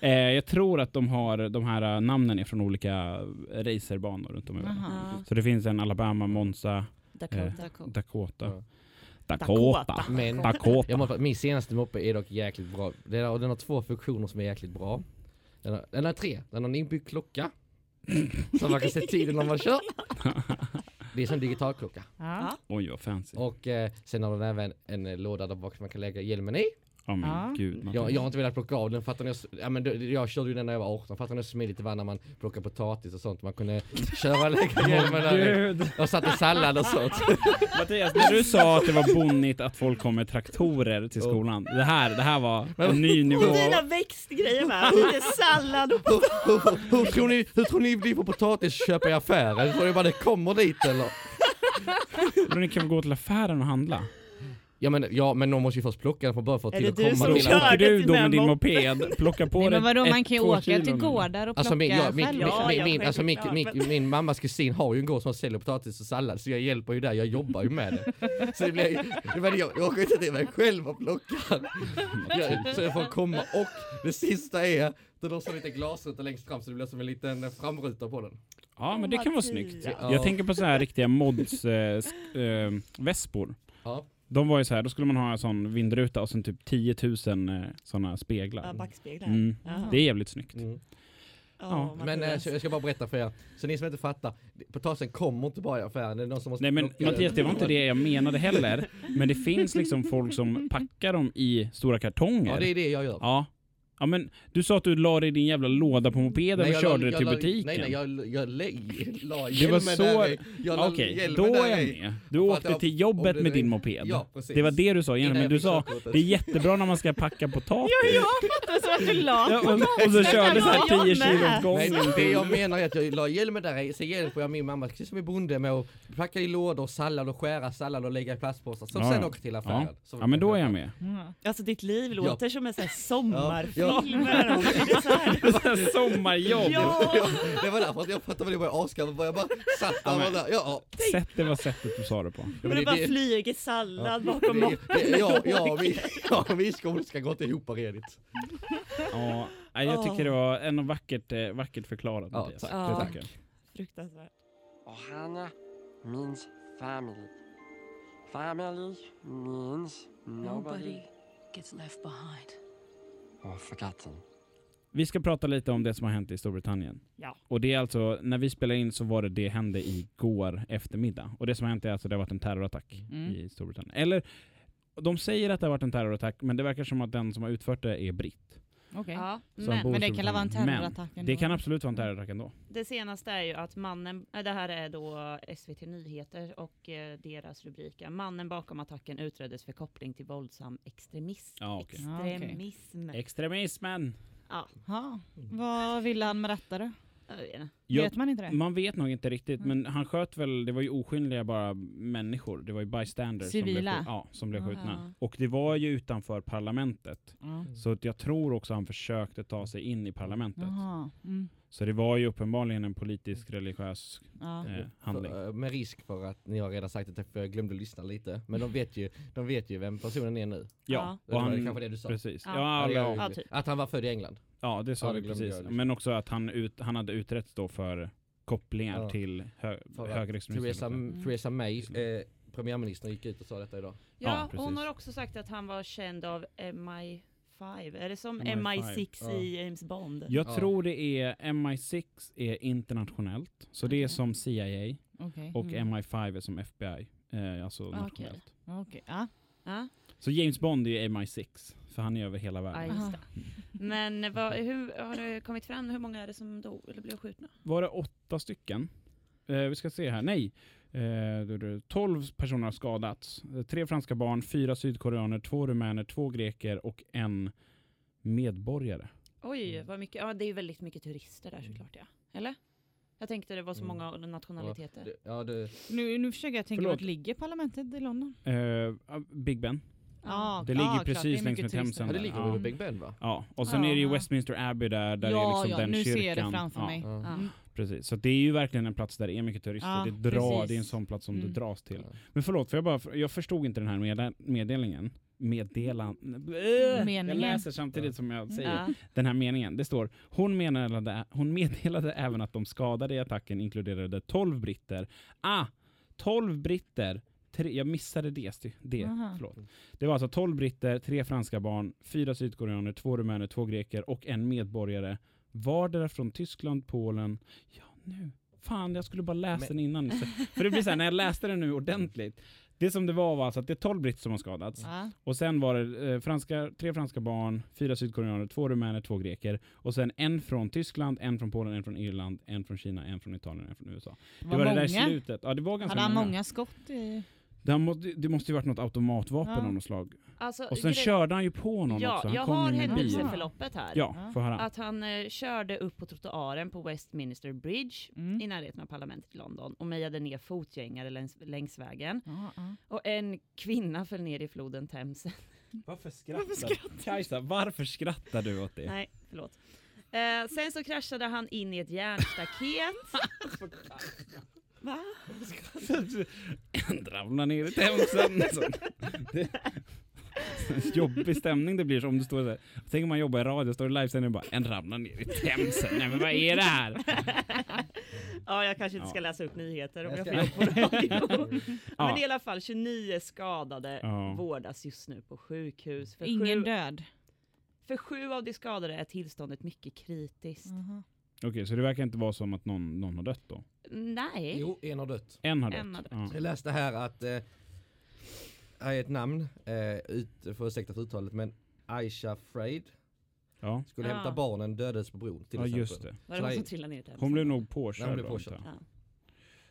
eh, jag tror att de har de här eh, namnen är från olika racerbanor runt om i världen. Aha. Ja. Så det finns en Alabama, Monza, Dakota. Eh, Dakota. Dakota. Dakota. Men Dakota. jag måste, min senaste moppe är dock jäkligt bra. Den har, den har två funktioner som är jäkligt bra. Den har, den har tre. Den har en inbyggd klocka. så man kan se tiden när man kör. Det är som en digitalklocka. Ja. Oj vad fancy. Och eh, sen har den även en eh, låda där bak som man kan lägga hjälmen i. Ja men Ja. gud. man- Jag, jag har inte velat plocka av den för att den är, s- ja, men det- jag körde ju den när jag var 18 för att den är smidigt ibland när man plockar potatis och sånt. Man kunde köra och lägga. Jag satte sallad och sånt. Mattias, när du sa att det var bonnigt att folk kom med traktorer till skolan. Det här, det här var en ny nivå. Och dina växtgrejer med, lite sallad och hur, hur, tror ni, hur tror ni ni får potatis köpa i affären? Tror ni bara det kommer dit eller? Men ni kan väl gå till affären och handla? Ja men, ja, men någon måste ju först plocka den från början för att Är till det att du komma som Då till kör? du till då den med din moped. plocka på dig men vadå, man kan ju åka kilon till gårdar och plocka Alltså min, ja, min, själv. min, Ja, min, alltså min, min, min mammas kusin har ju en gård som säljer potatis och sallad så jag hjälper ju där, jag jobbar ju med det. Så det blir, det blir, jag, jag åker inte till mig själv och plockar. Jag, så jag får komma och det sista är, det är så lite glasruta längst fram så det blir som en liten framruta på den. Ja men det kan vara snyggt. Ja. Jag tänker på så här riktiga mods eh, sk- eh, vespor. Ja. De var ju så här, då skulle man ha en sån vindruta och sen typ 10 000 eh, såna Ja, speglar. backspeglar. Mm. Det är jävligt snyggt. Mm. Ja, Men eh, jag ska bara berätta för er, så ni som inte fattar, potatisen kommer inte bara i affären, det är någon som måste Nej men Mattias, det var inte det jag menade heller. Men det finns liksom folk som packar dem i stora kartonger. Ja det är det jag gör. Ja. Ja men du sa att du la det i din jävla låda på mopeden och jag körde la- det till la- butiken. Nej nej, jag, jag, la Det var så- i. Okej, hjälmen då är jag i. med. Du åkte jag- till jobbet med din moped. Ja precis. Det var det du sa igen, men du sa det är jättebra när man ska packa potatis. Jag fattar så att du la Ja, och, och så körde så här Ja, jag 10 med. kilo åt Nej, gången. det jag menar är att jag la hjälmen där i, så hjälper jag min mamma, precis som är bonde, med att packa i lådor, sallad och skära sallad och lägga i plastpåsar, som Ja, sen ja. åker till affären. Ja. Ja men då är jag med. Ja. Alltså ditt liv låter som en sån här dem. Det är så här. Sommarjobb! Ja, Ja, det var därför att jag fattade vad det var asgarvad, för jag bara satt där Ja, och men- där, ja. Sätt det var sättet du sa det på. och det bara flyger sallad Ja, bakom moppen. Ja, ja, vi, ja, vi skånskar ska gått ihop redigt. Ja, nej, jag tycker det var ändå vackert, eh, vackert förklarat Ja, tack. Ja. Jag. Fruktansvärt. Ohana means family. Family means nobody Nobody gets left behind. Or forgotten. Vi ska prata lite om det som har hänt i Storbritannien. Ja. Och det är alltså, när vi spelar in så var det det hände igår eftermiddag. Och det som har hänt är alltså det har varit en terrorattack Mm. i Storbritannien. Eller, de säger att det har varit en terrorattack, men det verkar som att den som har utfört det är britt. Okej. Ja, men Men det kan vara en terrorattack det kan absolut vara en terrorattack ändå. det senaste är ju att mannen, äh, det här är då SVT Nyheter och eh, deras rubriker. Mannen bakom attacken utreddes för koppling till våldsam extremism. Ja, okej. Ja, okej. Extremism. Extremismen! Ja, Ja. Vad ville han med detta då? Jag vet man inte det? man vet nog inte riktigt, Mm. men han sköt väl, det var ju oskyldiga bara människor. Det var ju bystanders som blev, Civila? ja, som blev skjutna. Och det var ju utanför parlamentet. Ja. Så att jag tror också han försökte ta sig in i parlamentet. Mm. Så det var ju uppenbarligen en politisk religiös Ja. eh, handling. För, eh, med risk för att ni har redan sagt det för jag glömde lyssna lite. Men de vet ju, de vet ju vem personen är nu. Ja, Det och var han, kanske det du sa. precis. Ja. Ja, Ja, det ja, gör ja, jag. Ja, typ. Att han var född i England. Det sa Ja, det glömde precis. liksom. Men också att han, ut, han hade utretts då för kopplingar Ja. till hö, högerextremism. Theresa, Mm. Theresa May, eh, premiärministern, gick ut och sa detta idag. Ja, Ja, precis. hon har också sagt att han var känd av MI5. Är det som MI5? MI6 Ja. i James Bond? Jag Ja. tror det är MI6 är internationellt. Så det är som CIA Okej. och Mm. MI5 är som FBI. Eh, alltså nationellt. Okej. Ja. Ja, Så James Bond är ju MI6. För han är över hela ja världen. just det. Men vad, hur har det kommit fram? Hur många är det som dog eller blev skjutna? Var det åtta stycken? Eh, vi ska se här. Nej. Eh, du- du- 12 personer har skadats. Tre franska barn, fyra sydkoreaner, två rumäner, två greker och en medborgare. Oj, Mm. vad mycket. Ja, det är ju väldigt mycket turister där såklart ja. Eller? Jag tänkte det var så Mm. många nationaliteter. Det- Ja, det, Nu, nu försöker jag tänka, Förlåt. vart ligger parlamentet i London? Eh, Big Ben. Ja, Det ligger ja, precis längs med. Themsen. ja, det ligger vid Big Ben va? Ja, och sen Ja. är det ju Westminster Abbey där, där ja, är liksom ja, den nu kyrkan. ser jag det framför ja, mig. Precis, så det är ju verkligen en plats där det är mycket turister. Det, drar, precis. det är en sån plats som Mm. det dras till. Men förlåt, för jag, bara, jag förstod inte den här medde- meddelningen. Meddelan... Meningen. Jag läser samtidigt som jag säger den här meningen. Det står, hon meddelade, hon meddelade även att de skadade i attacken inkluderade 12 britter. Ah! 12 britter! Tre, jag missade det. det Aha. förlåt. Det var alltså 12 britter, tre franska barn, fyra sydkoreaner, två rumäner, två greker och en medborgare. Vardera från Tyskland, Polen. Ja, nu. Fan, jag skulle bara läsa Men- den innan. För det blir så här, när jag läste den nu ordentligt. Det som det var var alltså att det är 12 britter som har skadats. Ja. Och sen var det eh, franska, tre franska barn, fyra sydkoreaner, två rumäner, två greker. Och sen en från Tyskland, en från Polen, en från Irland, en från Kina, en från Italien, en från USA. Det Var var det där i många? slutet. Ja, det var ganska Hade han många skott i... Det, måste, det måste ju varit något automatvapen Ja. av något slag. Alltså, Och sen körde han ju på någon Ja, också. Han jag kom har händelseförloppet här. Ja, Ja. höra. Att han eh, körde upp på trottoaren på Westminster Bridge Mm. i närheten av parlamentet i London och mejade ner fotgängare längs, längs vägen. Ja, ja. Och en kvinna föll ner i floden Thames. Varför skrattar Kajsa, varför skrattar du åt det? Nej, förlåt. Eh, sen så kraschade han in i ett järnstaket. Va? En ramlar ner i Themsen. Så det- Jobbig stämning det blir så om du står där. Tänk om man jobbar i radio, står i livesändning och bara en ramlar ner i Themsen. Nej men vad är det här? Ja, jag kanske inte Ja. ska läsa upp nyheter om Jag jag får jobb på radio. Men Ja. är i alla fall 29 skadade Ja. vårdas just nu på sjukhus. För Ingen sju, död. för sju av de skadade är tillståndet mycket kritiskt. Aha. Okej, så det verkar inte vara som att någon, någon har dött då? Nej. Jo, en har dött. En har dött. En har dött. Ja. Jag läste här att, eh, här är ett namn, eh, ut, för ursäkta för uttalet, men Aisha Freid Ja. skulle Ja. hämta barnen, dödades på bron till ja, exempel. just det. Var det hon som trillade ner? Hon blev nog Nej, påkörd. hon blev då, påkörd.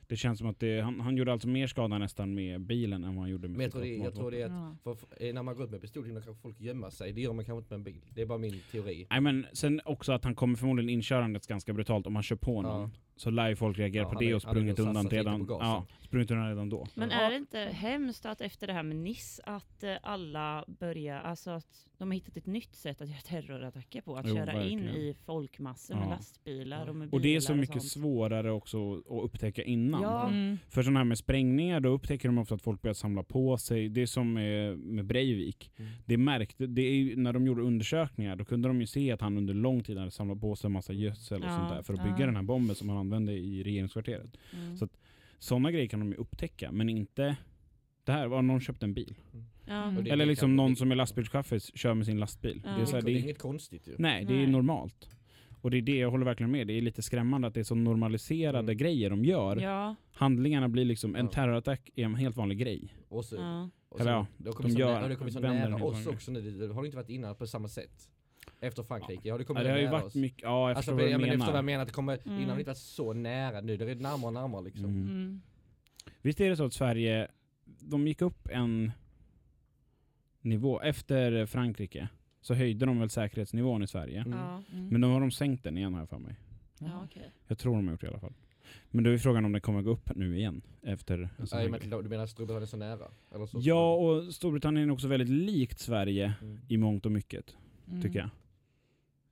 Det känns som att det, han, han gjorde alltså mer skada nästan med bilen än vad han gjorde med Men jag tror, det, jag tror det är att, Ja. för, för, eh, när man går ut med pistol hinner kanske folk gömma sig, det gör man kanske inte med en bil. Det är bara min teori. Nej men sen också att han kommer förmodligen inkörandet ganska brutalt om han kör på någon. Ja. Så lär ju folk reagera Ja, på det och sprungit undan redan. Ja, sprungit undan redan då. Men är det inte hemskt att efter det här med Niss att eh, alla börjar, alltså att de har hittat ett nytt sätt att göra terrorattacker på? Att Jo, köra in verkligen. i folkmassor med Ja. lastbilar Ja. och med Och det är bilar så mycket sånt. svårare också att upptäcka innan. Ja. Mm. För sådana här med sprängningar, då upptäcker de ofta att folk börjar samla på sig. Det är som med, med Breivik. Mm. Det märkte, det är när de gjorde undersökningar, då kunde de ju se att han under lång tid hade samlat på sig en massa gödsel och Ja, sånt där för att ja. bygga den här bomben som han använde i regeringskvarteret. Mm. Så Sådana grejer kan de ju upptäcka, men inte det här var någon köpte en bil. ja. Och det- Eller liksom någon som är lastbilschaffis kör med sin lastbil. Ja. Det är så här, det är det är, inget konstigt ju. nej, det är normalt. Och det är det jag håller verkligen med. Det är lite skrämmande att det är så normaliserade Mm. grejer de gör. ja. Handlingarna blir liksom, en Ja. terrorattack är en helt vanlig grej. Och så, ja. och Eller så, ja, det har kommit de gör- nära, det kommit så nära oss också nu, det, har inte varit innan på samma sätt. Efter Frankrike. Ja det Ja, kommer det har ju nära varit oss. mycket, ja jag Alltså, förstår vad jag, du men, jag förstår vad jag menar. menar, att det kommer, Mm. innan har det inte varit så nära, nu det är närmare och närmare liksom. Mm. Mm. Visst är det så att Sverige, de gick upp en nivå, efter Frankrike så höjde de väl säkerhetsnivån i Sverige. Mm. Ja, Mm. Men nu har de sänkt den igen jag för mig. ja okej. Jag tror de har gjort det i alla fall. Men då är frågan om det kommer gå upp nu igen efter en sån Ja, här men, du menar att Storbritannien är så nära? Eller så, Ja, och Storbritannien är också väldigt likt Sverige Mm. i mångt och mycket, Mm. tycker jag.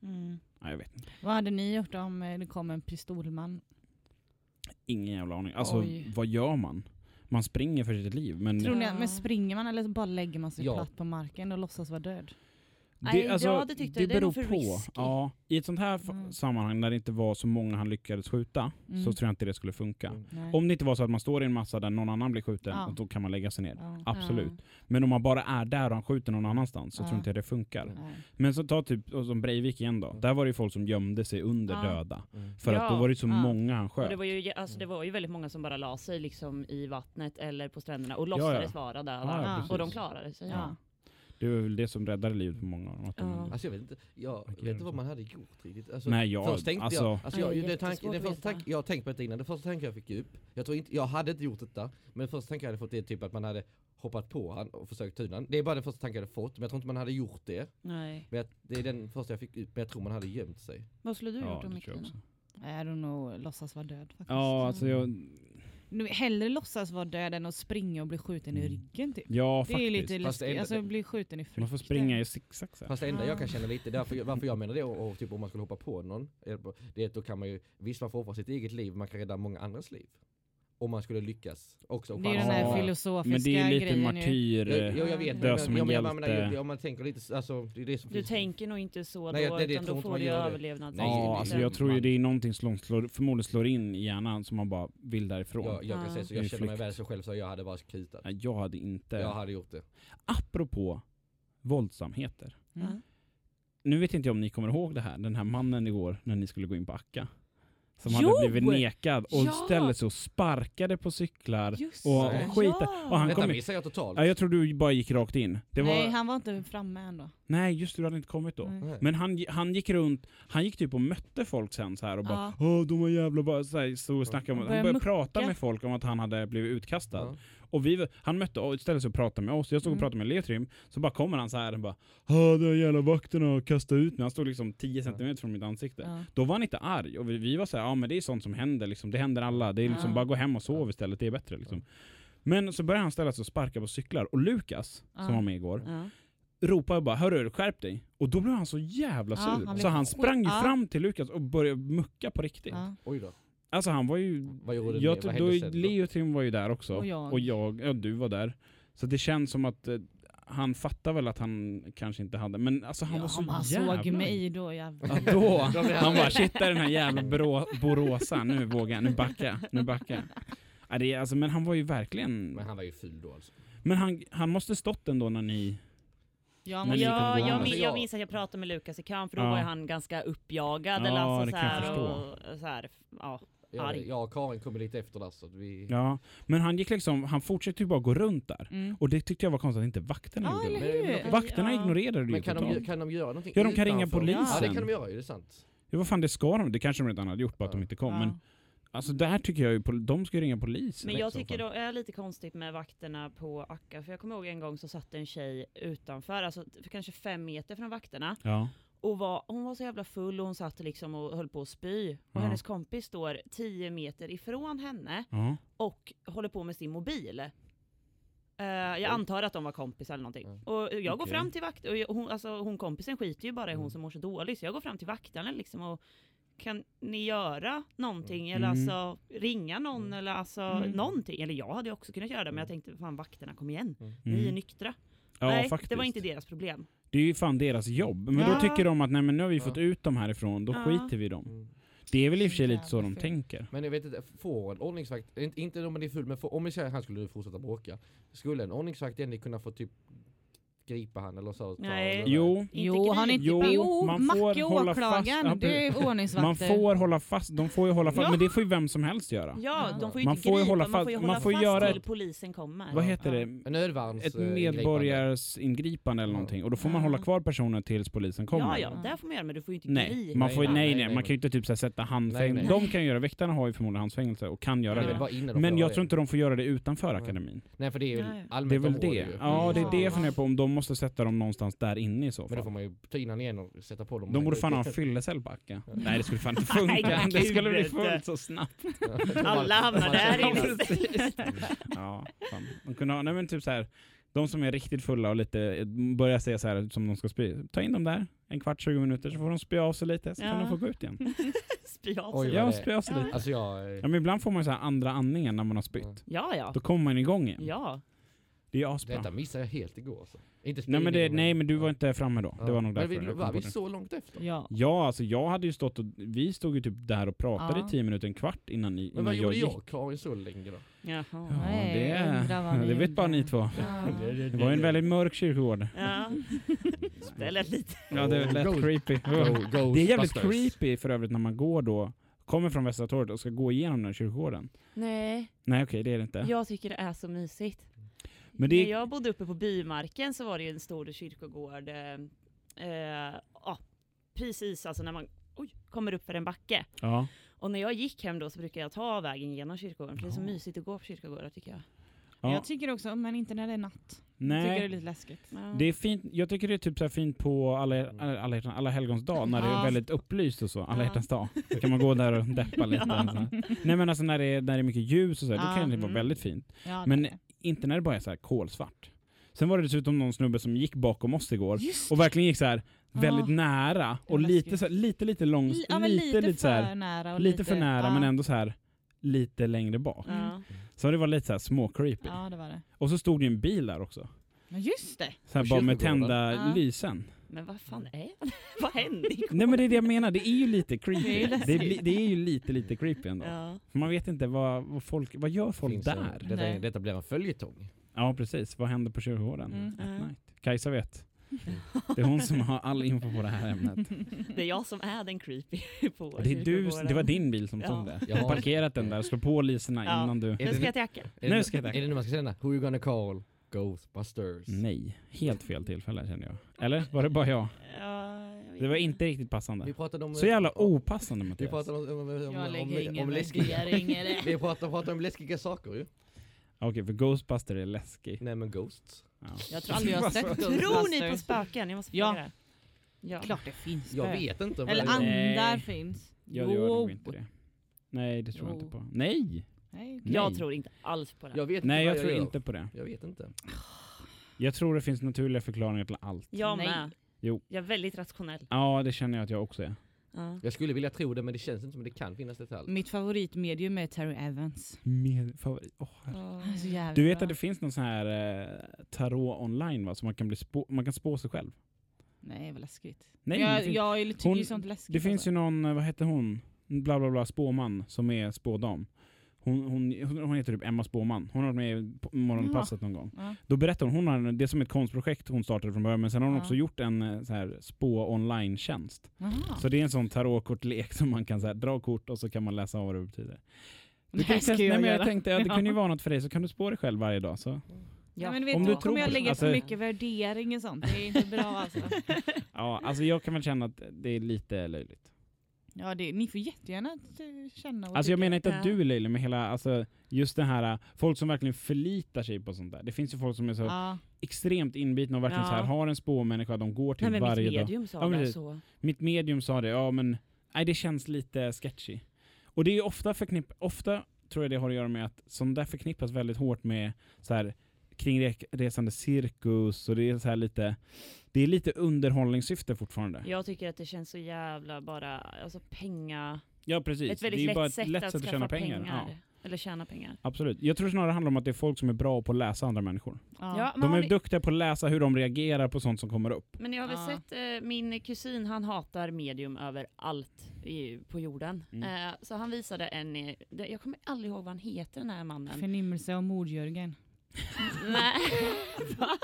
Mm. Nej, jag vet inte. Vad hade ni gjort om eh, det kom en pistolman? Ingen jävla aning. Alltså, Oj. vad gör man? Man springer för sitt liv, men... Tror ni Ja. att, men springer man eller bara lägger man sig Ja. platt på marken och låtsas vara död? Nej, ja, det tyckte jag. Det är nog för risky. Ja, I ett sånt här Mm. sammanhang när det inte var så många han lyckades skjuta Mm. så tror jag inte det skulle funka. Mm. Om det inte var så att man står i en massa där någon annan blir skjuten, Ja. då kan man lägga sig ner. Ja. Absolut. Ja. Men om man bara är där och han skjuter någon annanstans så Ja. tror inte jag det funkar. Men så ta typ som Breivik igen då. Där var det ju folk som gömde sig under Ja. döda. Mm. För att då var det så Ja. många han Och sköt. det, var ju, alltså, det var ju väldigt många som bara la sig liksom i vattnet eller på stränderna och låtsades vara där. Ja, ja, och de klarade sig. Det var väl det som räddade livet på många av dem. Att de... Ja. Alltså jag vet inte, jag Okej, vet inte vad man hade gjort riktigt. Alltså, Nej, jag, först tänkte alltså, jag, alltså jag, Nej, det tank, det första tank, jag har tänkt på det innan, det första tanken jag fick upp, jag tror inte, jag hade inte gjort detta, men det första tanken jag hade fått är typ att man hade hoppat på han och försökt han. Det är bara den första tanken jag hade fått, men jag tror inte man hade gjort det. Nej. Men jag, det är den första jag fick ut, men jag tror man hade gömt sig. Vad skulle du ja, gjort om tror jag hade nog låtsas vara död faktiskt. Ja, alltså jag... Nu, hellre låtsas vara död än att springa och bli skjuten i Mm. ryggen typ. Ja, Det är ju faktiskt. lite Fast det läskigt, är- alltså bli skjuten i frukten. Man får springa i zigzag så. Fast det enda Ja. jag kan känna lite, därför, varför jag menar det, och, och typ om man skulle hoppa på någon, är på- det är att då kan man ju, visst man får offra sitt eget liv, man kan rädda många andras liv. Om man skulle lyckas också. Det är den här Ja, filosofiska Men det är lite martyr... Jo, jag vet, dö men, som en jag menar, men, hjälte. om man tänker lite, alltså, det är det som Du finns. tänker nog inte så Nej, då, det- det utan då inte får du. Nej, Ja, alltså jag tror ju det är någonting som slår, förmodligen slår in i hjärnan som man bara vill därifrån. Jag, jag kan Ja. säga så, jag känner mig väl så själv så jag hade bara kutat. Nej, Jag hade inte... Jag hade gjort det. Apropå våldsamheter. Mm. Ja. Nu vet inte jag om ni kommer ihåg det här, den här mannen igår när ni skulle gå in på Akka. Som Jo! hade blivit nekad och Ja! ställde sig och sparkade på cyklar. Just Och Nej. skit ja. och han Detta kom- missade jag totalt. Ja, jag tror du bara gick rakt in. Det var, Nej, nej, han var inte framme ändå. just det, du hade inte kommit då. Nej. Nej. Men han, han gick runt, han gick typ och mötte folk sen så här och bara Ja. Åh, de var jävla bara så här, stod och snackade om, han Började började mucka. prata med folk om att han hade blivit utkastad. Ja. Och vi, han mötte och sig och pratade med oss, jag stod och Mm. pratade med Leotrim, så bara kommer han så här och bara Åh, de jävla vakterna har kastat ut mig. Han stod liksom 10 cm från mitt ansikte. Ja. Då var han inte arg och vi, vi var så här, ja men det är sånt som händer liksom, det händer alla, det är liksom Ja. bara gå hem och sov istället, det är bättre liksom. Men så började han ställa sig och sparka på cyklar, och Lukas, Ja. som var med igår, Ja. ropade bara 'Hörru, skärp dig' Och då blev han så jävla Ja, sur, han blev så han sprang ju ja. fram till Lukas och började mucka på riktigt. Ja. Oj då. Alltså han var ju... Vad gjorde du Jag med- tror, vad då? Leo Trim var ju där också. Och jag. Och jag, ja du var där. Så det känns som att eh, han fattar väl att han kanske inte hade, men alltså han ja, var så han jävla... såg mig då jävlar. Ja, då, han bara shit där är den här jävla Borå, Boråsa, nu vågar jag, nu backar jag, nu backar jag. Ja, det är, alltså, men han var ju verkligen... Men han var ju ful då alltså. Men han, han måste stått ändå när ni... Ja, Men ni kan jag, Alltså, jag jag- minns att jag pratade med Lukas i kamp för då Ja. var han ganska uppjagad. Ja, eller alltså det så kan jag här, förstå. och, så här, ja. Jag, jag och Karin kommer lite efter där så att vi... Ja, men han gick liksom, han fortsatte ju bara gå runt där. Mm. Och det tyckte jag var konstigt att inte vakterna Ja, gjorde det. Men-? Vakterna ja. ignorerade det Men kan de, kan de göra någonting Ja, de kan ringa polisen. Ja det kan de göra ju, det är sant. Ja, vad fan det ska de, det kanske de redan hade gjort bara att Ja. de inte kom. Ja. Men alltså där tycker jag ju, de ska ju ringa polis. Men jag så tycker det är lite konstigt med vakterna på Akka. För jag kommer ihåg en gång så satt en tjej utanför, alltså kanske fem meter från vakterna. Ja. Och var, hon var så jävla full och hon satt liksom och höll på att spy. Och hennes kompis står tio meter ifrån henne och håller på med sin mobil. Eh, jag antar att de var kompisar eller någonting. Ja. Och jag går Okej. fram till vakten, och jag- hon, alltså, hon kompisen skiter ju bara i hon Mm. som mår så dåligt. Så jag går fram till vakterna liksom och kan ni göra någonting? Mm. Eller alltså ringa någon Mm. eller alltså Mm. någonting? Eller jag hade ju också kunnat göra det men jag Mm. tänkte fan vakterna kom igen. Ni är Mm. nyktra. ja, Nej, faktiskt. det var inte deras problem. Det är ju fan deras jobb. Men Ja. då tycker de att nej men nu har vi Ja. fått ut dem härifrån, då Ja. skiter vi i dem. Mm. Det är väl i och för sig Så lite så de fel. tänker. Men jag vet inte, får en ordningsvakt, inte, inte om man är full, men får, om vi säger att han skulle fortsätta bråka, skulle en ordningsvakt ändå kunna få typ gripa han eller så? Nej. eller- Jo, Inte Jo, han är inte... Jo, Jo, man får Macke hålla fast- ja, det är man ordningsvakter. får hålla fast, de får ju hålla fast, Ja. men det får ju vem som helst göra. Ja, de får ju Man inte får ju gripa, hålla man fast- får ju man hålla får fast göra till ett- polisen kommer. Vad heter Ja. det? En nödvärns... Ett eh, gripande. medborgarsingripande eller någonting. Och då får man hålla kvar personen tills polisen kommer. Ja, ja, där får man göra men du får ju inte Nej, gripa. man får, nej, Nej, nej, man kan ju inte typ så här sätta handfängelse. nej. De kan göra, väktarna har ju förmodligen handfängelse och kan göra Det Men jag tror inte de får göra det utanför akademin. Nej för det är ju allmänt Det är väl det. Ja, det är det jag Ja. funderar på, om de måste sätta dem någonstans där inne i så Men då fall. får man ju han igen och sätta på dem. De borde fan ha en fyllecell på Acka. Nej det skulle fan inte funka. Nej, det skulle bli fullt så snabbt. Alla hamnar där inne. Ja, fan. De kunde ha, nej men typ så här. De som är riktigt fulla och lite börjar säga så här som de ska spy. Ta in dem där en kvart, 20 minuter så får de spy av sig lite så kan Ja. de få gå ut igen. Spy av sig. Ja, spy av sig Ja. lite. Alltså jag... Ja men ibland får man ju så här andra andningen när man har spytt. Ja, ja. Då kommer man igång igen. Ja. Det är asbra. Detta missade jag helt igår alltså. Inte Nej men, det, nej men du var inte framme då. Det var nog därför. Men vi, jag var vi så långt efter? Ja. Ja, alltså jag hade ju stått och, vi stod ju typ där och pratade Ja. i tio minuter, en kvart innan, ni, Men vad jag gjorde gick. jag kvar i så länge då? Jaha. Ja, Nej, det, det vet bara ni två. Ja. Det var en väldigt mörk kyrkogård. Ja. Det lät lite. Ja, det lät Ghost- creepy. Go, Det är jävligt Ghostbusters. creepy för övrigt när man går då, kommer från Västra torget och ska gå igenom den här kyrkogården. Nej, Nej okej, det är det inte. jag tycker det är så mysigt. Men det När jag bodde uppe på bymarken så var det ju en stor kyrkogård. Eh, eh, ja, precis alltså när man oj, kommer upp för en backe. Ja. Och när jag gick hem då så brukade jag ta vägen genom kyrkogården. För det är så mysigt att gå på kyrkogårdar tycker jag. ja. Jag tycker också, men inte när det är natt. Jag tycker det är Nej, lite läskigt. Ja. det är fint. Jag tycker det är typ så här fint på alla, alla, alla, helgons dag när det är väldigt upplyst och så. Alla Ja. hjärtans dag. Då kan man gå där och deppa lite. Nej men alltså när det är, när det är mycket ljus och så, här, då kan det vara Mm. väldigt fint. Ja, Men det är det. Inte när det bara är så här kolsvart. Sen var det dessutom någon snubbe som gick bakom oss igår och verkligen gick så här Ja. väldigt nära och lite, så här, lite, lite långt, ja, lite, lite, lite, så här, för nära. Lite för nära ja. men ändå så här lite längre bak. Ja. Så det var lite så här små creepy. Ja, det var det. Och så stod det en bil där också. Ja, just det. Så här bara med tända Ja. lysen. Men vad fan är det? Vad hände igår? Nej men det är det jag menar, det är ju lite Det är creepy. ju Det är, li- det är ju lite, lite creepy ändå. Ja. Man vet inte vad, vad folk, vad gör folk Finns där? en- Detta, detta blir en följetong. Ja precis, vad händer på kyrkogården? Mm. Night. Kajsa vet. Det är hon som har all info på det här ämnet. Det är jag som är den creepy på Det, är du, det var din bil som Ja. stod där. Jag har parkerat den där, slå på lyserna Ja. innan du... Är Nu det- ska jag till Acka. Är Nu det, ska jag är det nu man ska säga den här? Who you gonna call? Ghostbusters. Nej, helt fel tillfälle känner jag. Eller var det bara jag? Ja, jag Det var inte. riktigt Vi passande. pratade om... Så jävla ja, opassande Vi Mattias. pratade om, om, om, Jag om, lägger om, ingen om läskiga... i det. Vi pratade, pratade om läskiga saker ju. Okej, för Ghostbuster är läskig. Nej men Ghosts. Ja. Jag tror aldrig jag har sett Tror ni på Ghostbusters. spöken? Jag måste Ja. fråga det. Ja. Klart det finns Jag spöken. vet inte. Eller andar finns. Jag gör nog inte det. Nej, det tror jag Jo. inte på. Nej! Nej. Jag Nej. tror inte alls på det. Jag vet Nej, inte jag vad tror gör. inte på det. Jag vet inte. Jag tror det finns naturliga förklaringar till allt. Jag Nej. med. Jo. Jag är väldigt rationell. Ja, det känner jag att jag också är. Ja. Jag skulle vilja tro det men det känns inte som det kan finnas detaljer. Mitt favoritmedium är Terry Evans. Med favorit. Åh, herre- Han är så jävla du vet att det finns någon sån här eh, tarot online va? Så man kan, bli spå, man kan spå sig själv. Nej vad läskigt. Nej, det jag, finns- jag tycker hon- ju sånt läskigt. Det finns alltså. ju någon, eh, vad heter hon? Bla bla bla spåman som är spådam. Hon, hon, hon heter typ Emma Spåman. Hon har varit med i Morgonpasset någon gång. Ja. Då berättar hon, hon har, det är som ett konstprojekt hon startade från början, men sen har hon Ja. också gjort en eh, så här spå online-tjänst. Så det är en sån tarotkortlek som man kan så här, dra kort och så kan man läsa av vad det betyder. Du Det kan testa, jag nej, men jag tänkte att det Ja. kunde ju vara något för dig, så kan du spå dig själv varje dag. Så. Ja, men vet Om du, du då tror kommer jag lägga alltså- för mycket värdering och sånt. Det är inte bra alltså. Ja, alltså jag kan väl känna att det är lite löjligt. Ja, det, ni får jättegärna eh, känna och Alltså jag menar inte att du är löjlig, men hela, alltså, just det här, äh, folk som verkligen förlitar sig på sånt där. Det finns ju folk som är så Ja, extremt inbitna och verkligen Ja. så här, har en spåmänniska de går till Nej, mitt varje dag. medium sa Ja, det det- så. Mitt medium sa det, ja men nej det känns lite sketchy. Och det är ju ofta förknipp, ofta tror jag det har att göra med att sånt där förknippas väldigt hårt med så här kringresande cirkus och det är så här lite, det är lite underhållningssyfte fortfarande. Jag tycker att det känns så jävla bara, alltså penga, Ja precis, ett det är väldigt lätt bara ett sätt lätt att sätt att tjäna pengar. pengar. Ja, Eller tjäna pengar. absolut. Jag tror snarare det handlar om att det är folk som är bra på att läsa andra människor. ja. De är ni, duktiga på att läsa hur de reagerar på sånt som kommer upp. men ni har väl Ja. sett, eh, min kusin han hatar medium över allt i, på jorden. Mm. Eh, så han visade en, eh, jag kommer aldrig ihåg vad han heter den här mannen. Förnimmelse av mord-Jörgen. Nej. Va?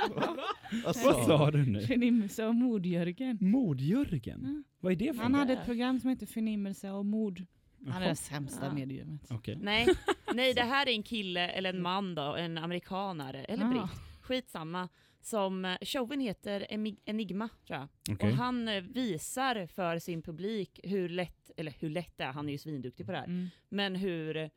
Alltså, Vad sa du nu? Förnimmelse och mord-Jörgen. Mord-Jörgen? Mm. Vad är det för Han hade ett program som heter Förnimmelse och mord. Han är det sämsta Ja. mediumet. Okej. Nej, nej, det här är en kille eller en man då, en amerikanare eller Ah. britt. Skitsamma. Som, eh, showen heter Enigma tror jag. Okej. Och han eh, visar för sin publik hur lätt, eller hur lätt det är, han är ju svinduktig på det här. Mm. Men hur,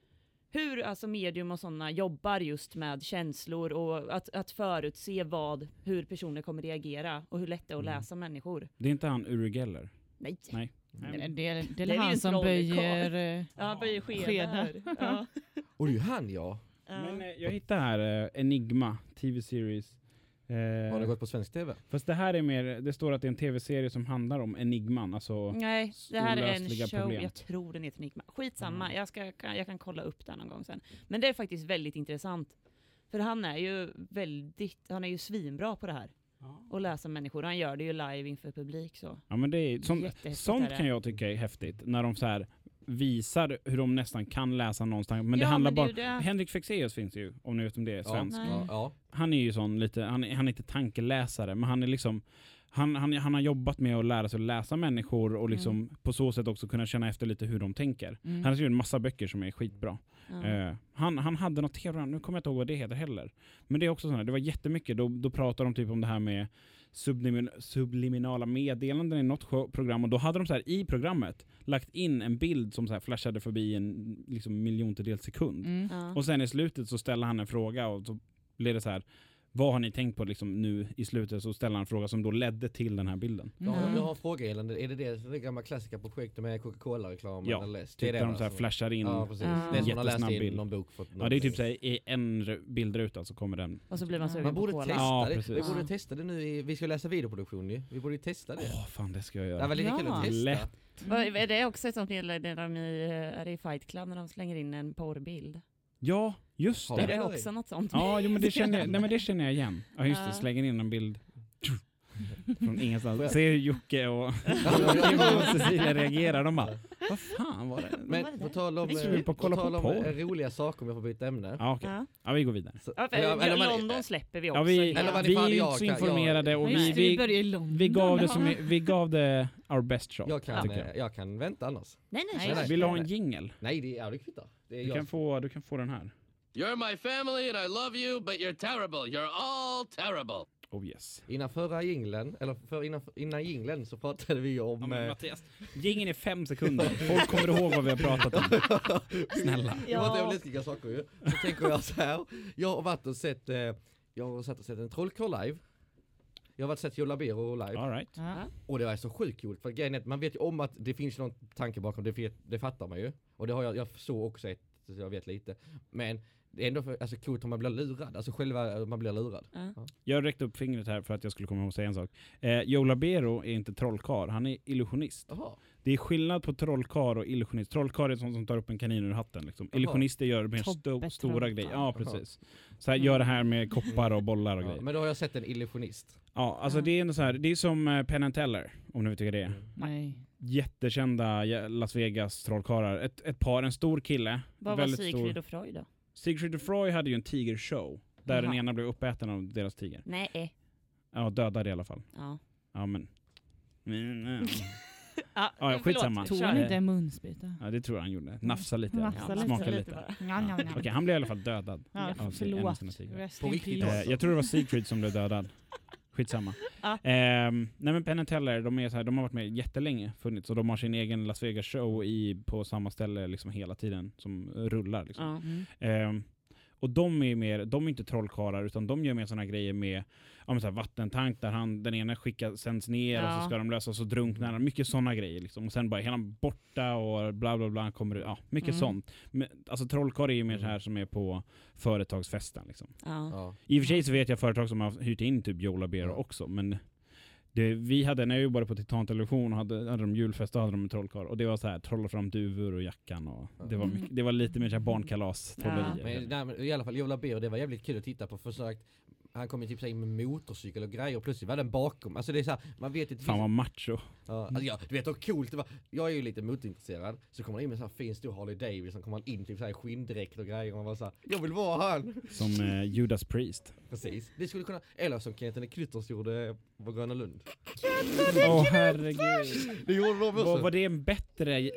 hur alltså medium och sådana jobbar just med känslor och att, att förutse vad, hur personer kommer reagera och hur lätt det är att Mm. läsa människor. Det är inte han Uri Geller? Nej. Nej. Det, det, det är Det är väl ju han som böjer... eh, Ja, böjer skedar. Skedar. Ja. och det är ju han ja. Ja. Men eh, jag hittar här eh, Enigma, TV-series. Eh, Har det gått på svensk tv? Fast det här är mer, det står att det är en tv-serie som handlar om Enigman, alltså Nej, det här är en show, problem. jag tror den heter Enigma. Skitsamma, Mm. jag, ska, kan, jag kan kolla upp den någon gång sen. Men det är faktiskt väldigt intressant. För han är ju väldigt, han är ju svinbra på det här. Och läsa människor. Han gör det ju live inför publik så. Ja men det är, är sånt kan jag tycka är häftigt, när de så här visar hur de nästan kan läsa någonstans. Men det Ja, handlar men bara... det ju det. Henrik Fexeus finns ju, om ni vet om det är svensk. Ja, ja. Han är ju sån lite, han är, han är inte tankeläsare, men han är liksom han, han, han har jobbat med att lära sig att läsa människor och liksom Mm. på så sätt också kunna känna efter lite hur de tänker. Mm. Han har skrivit en massa böcker som är skitbra. Ja. Eh, han, han hade något tv nu kommer jag inte ihåg vad det heter heller. Men det är också sådär, det var jättemycket, då, då pratade de typ om det här med sublimin, subliminala meddelanden i något program och då hade de så här i programmet lagt in en bild som så här flashade förbi en liksom, miljontedels sekund. Mm. Ja. Och sen i slutet så ställer han en fråga och så blir det så här vad har ni tänkt på liksom nu i slutet? Så ställer han en fråga som då ledde till den här bilden. Ja, Mm. jag har en fråga gällande, är det det, det gamla klassiska projektet med Coca-Cola-reklamen? Ja, läst? Typ det där är de det så här alltså? flashar in. Ja precis, Ja. det är som man har läst Jättesnabb i bild. någon bok. Fått Ja, det är typ så här, i en bildruta så kommer den. Och så blir man sugen Man på borde cola. testa Ja, det. precis. Vi borde Ja. testa det nu i, vi ska läsa videoproduktion ju. Vi borde ju testa det. Åh fan det ska jag Det göra. var lite kul Ja. att testa. Lätt. Vad- Är det också ett sånt gäller när de är det i Fight Club när de slänger in en porrbild? Ja, just det. Är det också något sånt? Ja, jo, men det känner jag, nej men det känner jag igen. Ja just det, slänger in en bild från ingenstans. Jag- Se hur Jocke och, Cecilia reagerar. De bara, vad fan var det? Men på tal om, eh, på på tal om eh, roliga saker om jag får byta ämne. Ja okej, Ja. ja vi går vidare. Så- Ja, för eller- London släpper vi också. Ja, vi, Eller vi är ju jag inte så informerade och vi, vi vi, vi, gav det som, vi gav det our best shot. Jag kan, tycker eh, jag. jag kan vänta annars. Nej, nej, Nej. Vill du ha en jingle? Nej, det, ja, det kvittar. Det är Du jag. kan, få, du kan få den här. You're my family and I love you, but you're terrible. You're all terrible. Oh yes. Innan förra jinglen, eller för, innan, innan jinglen så pratade vi om... Ja, men eh, Mattias, jingeln är fem sekunder. Folk kommer ihåg vad vi har pratat om. Snälla. Vi pratade om läskiga saker ju. Så tänker jag så här. Jag har varit och sett, eh, jag har sett, och sett en trollkarl live. Jag har varit sett Joe Labero live. All right. Ja. Och det var så sjukt coolt för grejen är att man vet ju om att det finns någon tanke bakom det, det fattar man ju. Och det har jag, jag förstår också ett, så jag vet lite. Men det är ändå för, alltså coolt om man blir lurad, alltså själva man blir lurad. Ja. Jag räckte upp fingret här för att jag skulle komma ihåg att säga en sak. Eh, Joe Labero är inte trollkar, han är illusionist. Jaha. Det är skillnad på trollkar och illusionist. Trollkar är sånt som tar upp en kanin ur hatten. Liksom. Illusionister gör mer sto- stora grejer. Ja, precis. Så här, gör det här med koppar och bollar och Ja, grejer. men då har jag sett en illusionist. Ja, alltså Ja. det är ändå så här, det är som eh, Penn and Teller, om ni vet vilka det är. Nej. Jättekända Las Vegas trollkarlar. Ett, ett par, en stor kille. Vad var Sigfrid stor. och Freud då? Sigfrid och Freud hade ju en tigershow. Där Jaha. den ena blev uppäten av deras tiger. Nej. Ja, dödad i alla fall. Ja. Ja men... Mm, mm. Ja, skitsamma. Tog han inte en munsbit? Ja det tror jag han gjorde. Nafsa lite. Nafsa ja. lite. Smaka lite lite. Ja. Okej, han blev i alla fall dödad. Ja, förlåt. På riktigt alltså. Eh, jag tror det var Sigfrid som blev dödad. Skitsamma. Ja. Ehm, nej men Penn Teller, de, är så här, de har varit med jättelänge, funnits, och de har sin egen Las Vegas show i, på samma ställe liksom hela tiden, som rullar. Liksom. Mm. Ehm, och de är mer, de är inte trollkarlar utan de gör mer såna grejer med ja, men så här, vattentank där han, den ena skickar, sänds ner och Ja. så ska de lösa och så drunknar han. Mycket såna grejer liksom. Och sen bara hela borta och bla bla bla kommer ja mycket Mm. sånt. Men, alltså trollkarl är ju mer Mm. så här som är på företagsfesten liksom. Ja. Ja. I och för sig så vet jag företag som har hyrt in typ Joe Labero Ja. också, men det, vi hade, när jag jobbade på Titan Television, hade, hade de julfest och hade de en trollkarl. Och det var så här, trolla fram duvor och jackan och det var, Mm. mycket, det var lite mer så här barnkalas Men, trollerier. nej, men I alla fall Joe Labero, det var jävligt kul att titta på. Försökt, han kom ju typ så här in med motorcykel och grejer och plötsligt var den bakom. Alltså det är så här, man vet inte. Fan vad macho. Ja, alltså jag, du vet hur coolt det var. Jag är ju lite motorintresserad. Så kommer han in med sån här fin stor Harley Davidson, kommer han in typ så här i skinndräkt och grejer och man bara såhär, jag vill vara han! Som eh, Judas Priest. Precis. Det skulle kunna, eller som Kenneth Knutters gjorde på Gröna Lund. Åh herregud. Det gjorde de också. var det en bättre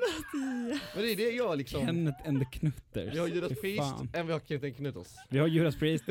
Men det är det jag liksom. Kenneth and the Knutters? Vi har Judas Priest än vi har Kenneth Knutters. Vi har Judas Priest,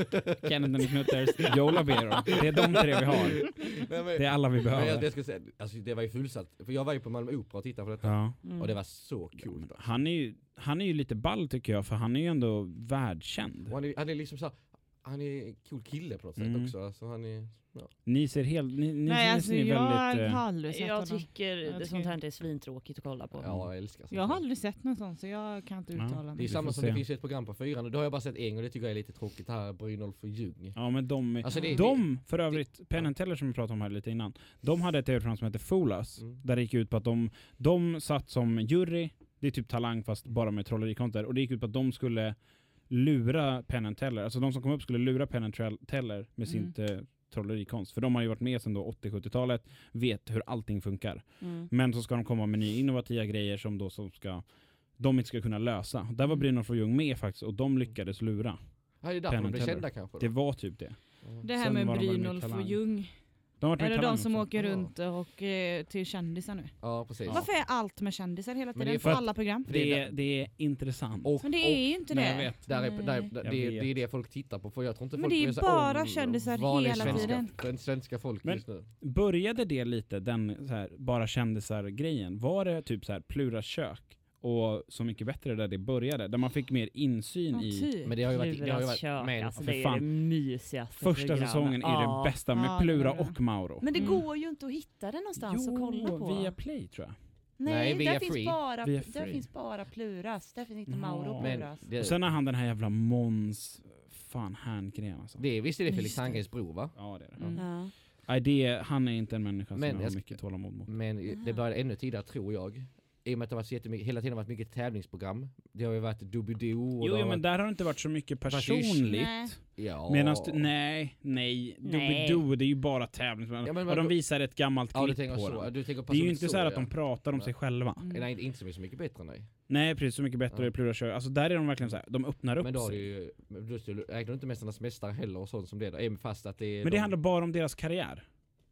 Kenneth and the Knutters, Joe Labero. Det är de tre vi har. Nej, men, Det är alla vi men jag, behöver. jag ska säga, alltså det var ju fullsatt. För jag var ju på Malmö Opera och tittade på detta. Ja. Mm. Och det var så coolt. Han är, ju, han är ju lite ball tycker jag, för han är ju ändå världskänd. Och han, är, han är liksom så här, han är en cool kille på något sätt Mm. också. Alltså han är, ja. Ni ser helt, ni, ni, Nej ni alltså ser jag väldigt... eh, har aldrig sett Jag honom. tycker Jag det tycker- sånt här är svintråkigt att kolla på. ja, jag älskar sånt Jag har aldrig sett någon sån så jag kan inte Ja. uttala Det är mig. samma som se. det finns ju ett program på fyran och det har jag bara sett en och det tycker jag är lite tråkigt här Brynolf och Ljung. Ja men de, Alltså det- de för övrigt, Penn Teller som vi pratade om här lite innan, de hade ett tv-program som heter Fool Us, Mm. där det gick ut på att de, de satt som jury, det är typ talang fast bara med trollerikonster, och det gick ut på att de skulle lura Penn Teller, alltså de som kom upp skulle lura Penn Teller med Mm. sitt eh, trollerikonst, för de har ju varit med sedan då 80-70-talet, vet hur allting funkar. Mm. Men så ska de komma med nya innovativa grejer som då som ska de inte ska kunna lösa. Där var Mm. Brynolf och Ljung med faktiskt, och de lyckades lura. Ja, det är därför de Teller. kända kanske. Det var typ det. Det här Sen med Brynolf och. Ljung. De Är det de som åker runt och eh, till kändisar nu? Ja precis. Varför är allt med kändisar hela Men det är tiden? för På att- alla program? Det är, det är intressant. Och, Men det är ju inte Nej, det. vet. Där är, där, Jag det, vet. det är det folk tittar på för jag tror inte Men folk det är bryr sig bara om kändisar vanliga hela svenska, tiden. Den svenska folk Men- just nu. Började det lite, den så här, bara kändisar-grejen? Var det typ så här Pluras kök och Så mycket bättre där det började? Där man fick mer insyn Ja, i... typ. Men det har ju varit, det har ju varit men, alltså, för det är det mysigaste Första programmet. säsongen är Ja. det bästa med Plura och Mauro. Men det Mm. går ju inte att hitta det någonstans att kolla på. via Play tror jag. Nej, Nej, via där, Free. finns bara, Via där Free. finns bara Pluras. Där finns inte Jaha. Mauro och Pluras. det, Och sen har han den här jävla Måns... Fan, Herngren alltså. det, visst är det Felix. Terngrens bror va? Ja det är det. Mm. Ja. Nej, det, han är inte en människa som Men jag har jag ska- mycket tålamod mot. Men det började ännu tidigare tror jag. I och med att det har varit så jättemycket, hela tiden varit mycket tävlingsprogram. Det har ju varit Doobidoo Jo, jo men där har det inte varit så mycket personligt. Nej. Ja. Medan, nej, nej, Nej. Doobidoo det är ju bara tävlingsprogram. Ja, men och de visar ett gammalt Ja du klipp på så, du tänker på Det är ju inte så här att de pratar om Ja. sig själva. Mm. Nej inte så mycket, så mycket bättre nej. Nej precis, så mycket bättre Ja. ja. Plura kör. Alltså där är de verkligen så här, de öppnar upp Men då har du sig. ju, men du du du inte Mästarnas Mästare heller och sånt som det? Även fast att det är Men det de, handlar bara om deras karriär.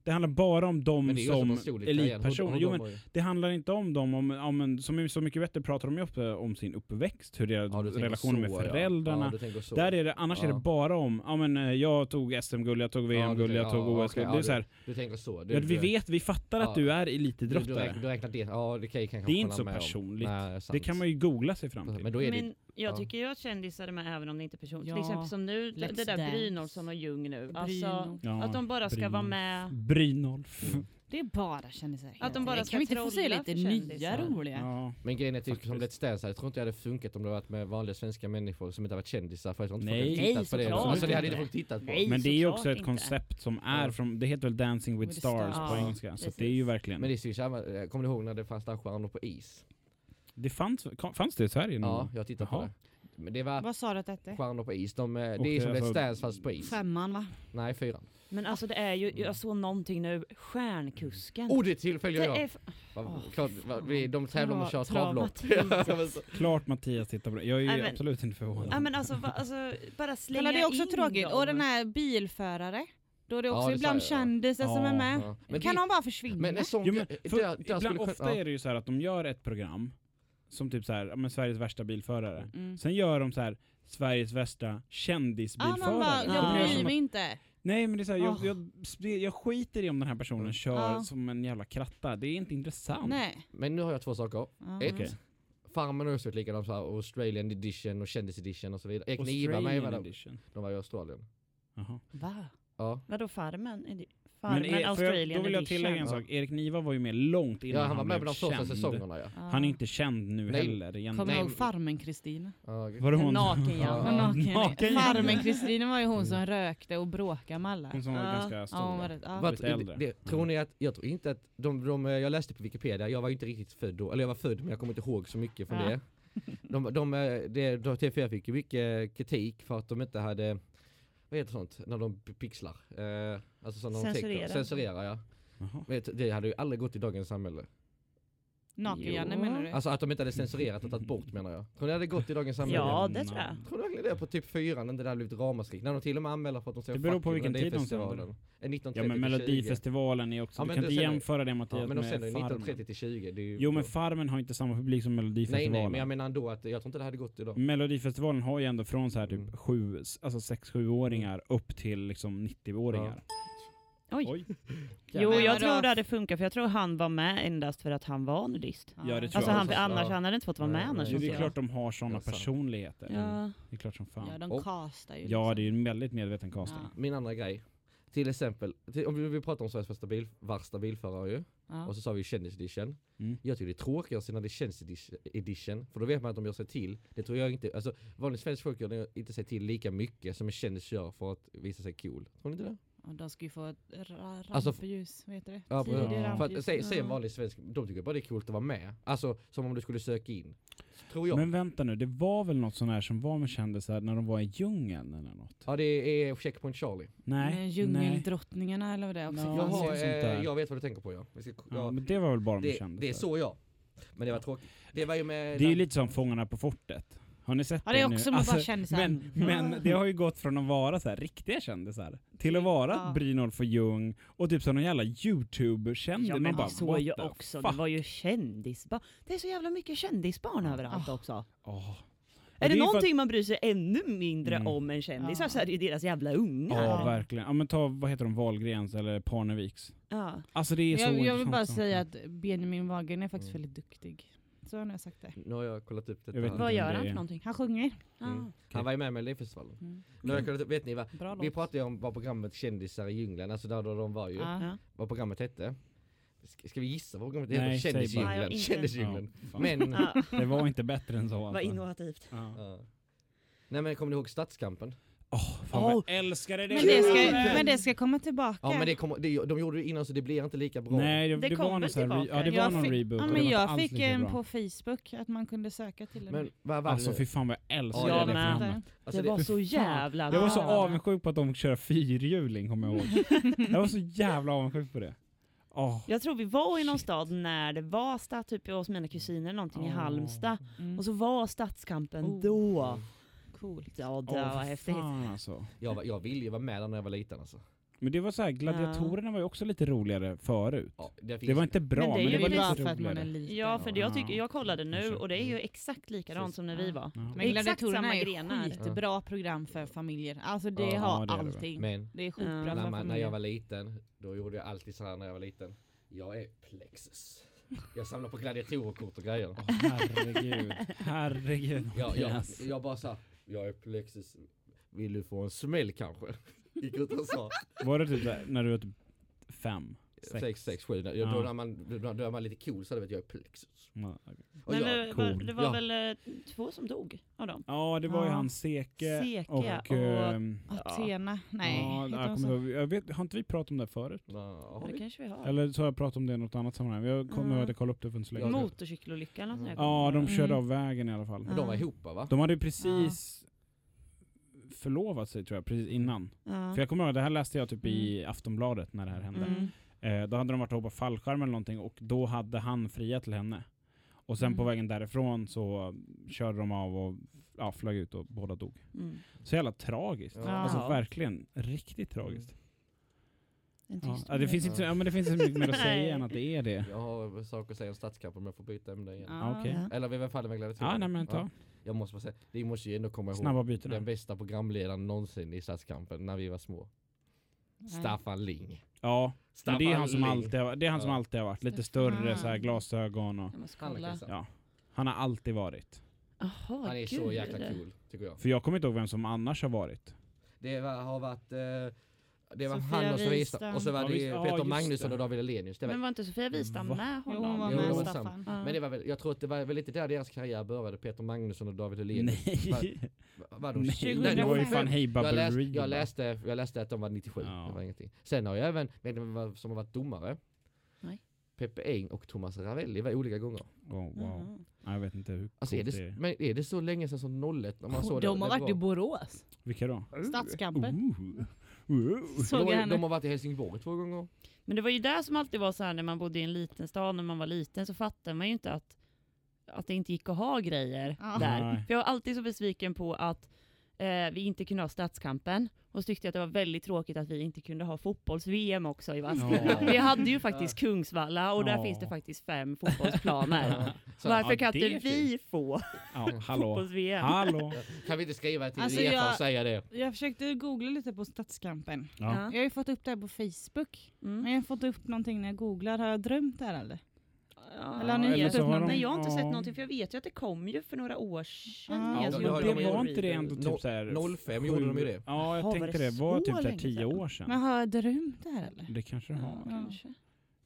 Det handlar bara om dem som. Hur- elitpersoner. Jo men det handlar inte om dem, om, om en, som är Så mycket bättre pratar de ju upp, eh, om sin uppväxt, hur deras Ja, du relationer med ja. föräldrarna. Ja, du så. Där är det, annars är Ja. det bara om, ja men eh, jag tog SM-guld, jag tog Ja, VM-guld, du jag tog ja, OS-guld. okej, det är ja, så här, Du tänker så. Du, ja, vi du- vet, vi fattar Ja. att du är du, du, elitidrottare. räknar, du räknar det, ja det kan Det är inte så med personligt. Nej, det kan man ju googla sig fram till. Men då är det Men jag ja. tycker ju att kändisar är med även om det inte är person. Ja. Till exempel som nu, det Let's det där Dance. Brynolfsson och Ljung nu. Alltså, Brynolf. Ja, att de bara ska vara Brynolf. med. Brynolf. Mm. Det är bara kändisar. Att de bara ska Kan vi inte få se lite nya roliga? Ja. Men grejen är typ som Faktiskt. Let's Dance, jag tror inte det hade funkat om det varit med vanliga svenska människor som inte har varit kändisar för jag tror inte Nej. folk hade tittat Nej, på det. såklart Alltså det hade inte. folk tittat på. Nej. Men det är ju såklart också ett inte. koncept som är från, det heter väl Dancing with With Stars Stars. på Ja, engelska. Så det är ju verkligen. Men det är ju samma, jag kommer du ihåg när det fanns där stjärnor på is? Det fanns, fanns det i Sverige någon Ja, jag tittade på Jaha. det. Men det var Vad sa du att det hette? stjärnor på is, de, eh, det är som alltså- Dance fast på is. Femman va? Nej, fyran. Men alltså det är ju, jag såg någonting nu, Stjärnkusken. Oh, det tillfäljer det jag! är klart, vi, de tävlar om att köra Tra- travlopp. Ja, Klart Mattias tittar på det. Jag är ju Nej, men- absolut inte förvånad. Ja men alltså, va, alltså bara slänga Kolla det är också in tråkigt. dem. Och den här bilförare. Då är det Ja, också det sa ibland jag, ja. kändisar som Ja, är med. ja. Men kan det- de bara försvinna? Men en sån Jo, men, för, där- där ibland, kunna- ofta ja. är det ju så här att de gör ett program som typ så här, men Sveriges värsta bilförare. Mm. Sen gör de så här Sveriges värsta man kändisbilförare. bara, De Ja. gör jag bryr att- mig inte. Nej men det är så här, jag, Åh. jag, jag skiter i om den här personen Mm. kör Ja. som en jävla kratta. Det är inte intressant. Nej. Men nu har jag två saker. Ja. Ett, Okej. Farmen har också varit likadant så här, Australian edition och kändis edition och så vidare. Med Australian edition. De var i Australien. Jaha. Va? Ja. Vadå Farmen? Det- Men Farmen är, får jag, Australian då vill jag tillägga en sak. Erik Niva var ju med långt innan Ja, han var med på blev de första känd. säsongerna ja. Han är inte känd nu Nej. heller. Kommer du ihåg men- Farmen-Kristina? ja. okej. Var det hon? Naken, ja. Ja. naken. naken, ja. Farmen-Kristina var ju hon som rökte och bråkade med alla. Hon som var ganska stor. Ja, hon var Lite äldre. det, tror ni att, jag tror inte att, de, de, jag läste på Wikipedia, jag var ju inte riktigt född då, eller jag var född men jag kommer inte ihåg så mycket från Ja. det. De, de, de, de, TV4 fick ju mycket kritik för att de inte hade vad heter sånt, när de pixlar? Eh, alltså så när de Censurera. täcker, censurerar ja. Vet, det hade ju aldrig gått i dagens samhälle. Nakenhjärna Jo. menar du? Alltså att de inte hade censurerat och tagit bort menar jag. Tror ni det hade gått i dagens samhälle? Ja, det tror jag. Tror du verkligen det på typ fyran, inte det hade blivit ramaskrik? När de till och med anmäler för att de säger Det beror på vilken tid de sänder. Eh, 1930 Ja men till 20. Melodifestivalen är också, Ja, du kan inte jämföra det Mattias Ja men de med sänder ju Farmen. 1930 till 20. Det är ju Jo men Farmen har inte samma publik som Nej Melodifestivalen. nej men jag menar ändå att jag tror inte det hade gått idag. Melodifestivalen har ju ändå från så här typ Mm. sju, alltså 6-7-åringar upp till liksom 90-åringar. Oj. Oj. Jo, Men jag tror det hade funkat för jag tror han var med endast för att han var nudist. Ja, det tror Alltså jag han, också. annars Ja. han hade inte fått vara Nej, med annars. nej. Jo, det är tror klart de har sådana Ja, personligheter. Ja. Det är klart som fan. Ja, de castar ju. Ja, liksom. det är ju en väldigt medveten casting. Ja. Min andra grej. Till exempel, till, om vi, vi pratar om Sveriges första bil, värsta bilförare ju. Ja. Och så sa vi kändis-edition. Mm. Jag tycker det är tråkigare när det är kändis-edition. För då vet man att de gör sig till. Det tror jag inte, alltså vanligt svensk folk gör inte sig till lika mycket som en kändis gör för att visa sig cool. Tror ni inte det? De ska ju få ett ra- Alltså- rampljus, vad heter det? Ja, Ja. För att, rampljus. säg, säg en vanlig svensk, de tycker bara det är coolt att vara med. Alltså som om du skulle söka in. Tror jag. Men vänta nu, det var väl något sånt här som var med kändisar när de var i djungeln eller något? Ja det är Checkpoint Charlie. Nej, Men nej. Djungeldrottningarna eller vad det är också. Ja, Jaha, sånt där. eh, jag vet vad du tänker på ja. Vi ska, Ja, ja, men det var väl bara med det, kändisar? det är så ja. Men det var tråkigt. Det var ju med... Det är ju lite som Fångarna på fortet. Har ni sett Ja, det är nu? också med bara kändisar. men, men det har ju gått från att vara så här riktiga kändisar till att vara Ja. Brynolf och Ljung och typ som någon jävla youtuber-kändis. Ja Man men bara, det såg ju också, fuck? det var ju kändisbarn. Det är så jävla mycket kändisbarn Ja. överallt Ah. också. Åh. Är det, ju för att- någonting man bryr sig ännu mindre Mm. om än kändisar Ja. så är det ju deras jävla ungar. Ja, verkligen. Ja men ta, vad heter de, Wahlgrens eller Parneviks? Ja. Alltså det är så Jag, jag vill bara säga att Benjamin Wahlgren är faktiskt Mm. väldigt duktig. Så har jag sagt det. Nu har jag kollat upp detta. Inte Vad gör det han för någonting? Han sjunger. Mm. Ah. Han var ju med i Melodifestivalen. Mm. Nu har jag kollat upp, vet ni vad? Bra Vi låt. pratade ju om vad programmet Kändisar i djungeln, alltså där då de var ju. Ja. Vad programmet hette. Ska, vi gissa vad programmet heter? Kändisdjungeln. inte. Kändisdjungeln. Ja. Men, Ja. Det var inte bättre än så Vad alltså. innovativt. Ja. ja. Nej men kommer ni ihåg Stadskampen? Åh, fan vad jag älskade det! Men det, ska, men det ska komma tillbaka. Ja men det kommer, det, de gjorde det innan så det blir inte lika bra. Nej, det, Det det, kom var någon sån här, ja, det Jag var någon fick- reboot. Ja, det men var jag fick en bra. på Facebook att man kunde söka till det. Men vad var Alltså det fy fan vad jag älskar Ja, det programmet. Alltså, det var så jävla Jag var så bra. avundsjuk på att de kör fyrhjuling kommer jag ihåg. jag var så jävla avundsjuk på det. Åh. Jag tror vi var i någon stad när det var stad, typ hos mina kusiner någonting i Åh. Halmstad. Mm. Och så var stadskampen Oh. då. Coolt. Ja det Åh, var häftigt. fan alltså. jag, var- jag ville ju vara med där när jag var liten alltså. Men det var så här, gladiatorerna var ju också lite roligare förut. Ja, det, Det var inte bra, Men men det det, är ju var bara lite för att man är roligare. liten. Ja för det, jag, tycker, Ja. jag kollade nu och det är ju exakt likadant som när vi var. Ja. Men Exakt gladiatorerna samma är grenar. skitbra program för familjer. Alltså det Ja, har det är det väl. allting. Men Det är skitbra Ja. för när, man, när jag var liten, då gjorde jag alltid så här när jag var liten. Jag är plexus. Jag samlar på gladiatorkort och grejer. Åh, herregud. Herregud. Jag, jag, jag bara sa, jag är plexus. Vill du få en smäll kanske? Gick ut och sa. Var det typ när du var typ fem? Sex, sex, sju. Ja. då, när man, då, då är man lite cool så hade jag vet jag är plexus. Ja. Och Men jag, det, cool. var, det var Ja. väl eh, två som dog av dem? Ja, det var ju han Seke, Seke och... och- ehm, Athena, nej. ja, jag, kommer jag vet, har inte vi pratat om det förut? Ja, det kanske vi har. Eller så har jag pratat om det i något annat sammanhang. Jag kommer Ja. ihåg att jag kollade upp det för inte så länge. Motorcykelolycka eller något där. Ja, de körde Mm. av vägen i alla fall. De var ihop va? De hade ju precis förlovat sig tror jag, precis innan. Ja. För jag kommer ihåg, det här läste jag typ i Aftonbladet när det här hände. Mm. Eh, då hade de varit och hoppat fallskärm eller någonting och då hade han friat till henne. Och sen på Mm. vägen därifrån så körde de av och ja, flög ut och båda dog. Mm. Så jävla tragiskt. Ja. Alltså Ja. verkligen, riktigt tragiskt. En Ja. Ja, det, finns inte, så- ja, men det finns inte så mycket mer att säga än att det är det. Jag har saker att säga om stadskamp om jag får byta ämne igen. Ja. Okej. Ja. Eller i alla fall med gladiatorer. Ja, nej men ta. Jag måste bara säga, det måste ju ändå komma ihåg Snabba byten. den bästa programledaren någonsin i stadskampen när vi var små. Nej. Staffan Ling. Ja, men det är han som alltid har, det är han som alltid har varit. Lite större så här, glasögon och... Ja. Han har alltid varit. Jaha, Han är så gud. jäkla cool, tycker jag. För jag kommer inte ihåg vem som annars har varit. Det har varit eh, det var Sofia han och Sofia Wistam. Och så var det. Ja, Peter Magnusson det. och David var, Men var inte Sofia Wistam med Jo, honom? hon var Jo, med var Staffan. Ja. men det var väl, jag tror att det var väl lite där deras karriär började, Peter Magnusson och David Hellenius. Nej. Va- Var de Nej, 20? det var ju fan Hey jag, läste, Baberiba. jag, läste, jag läste att de var 97, Ja. det var ingenting. Sen har jag även, vet ni som har varit domare? Nej. Peppe Eng och Thomas Ravelli var olika gånger. Oh, wow. Ja, Jag vet inte hur Alltså är det, men är det så länge sedan som 01 när man såg det? De har det varit i var- Borås. Vilka då? Stadskampen. Ooh. De, Såg jag har, henne. de har varit i Helsingborg två gånger. Men det var ju där som alltid var så här när man bodde i en liten stad när man var liten så fattade man ju inte att, att det inte gick att ha grejer Ja. där. Nej. För jag var alltid så besviken på att eh, vi inte kunde ha Stadskampen och så tyckte jag att det var väldigt tråkigt att vi inte kunde ha fotbolls-VM också i Vadstena. Ja. Vi hade ju faktiskt Kungsvalla och där Ja. finns det faktiskt fem fotbollsplaner. Så, Varför Ja, kan inte vi få Ja, fotbolls-VM? Kan vi inte skriva till Alltså, Uefa jag- och säga det? Jag försökte googla lite på Stadskampen. Ja. Ja. Jag har ju fått upp det här på Facebook. Men Mm. jag har fått upp någonting när jag googlar. Har jag drömt det här eller? Ja, Eller har ni eller gett så upp har de- Nej jag har inte Ja. sett någonting för jag vet ju att det kom ju för några år sedan. Ja, Jag det har det var inte det ändå typ såhär... 05 gjorde de ju det. Ja, jag Har tänkte det det. var så typ tio sedan? år sedan. Men har jag drömt det här eller? Det kanske det har. Kanske.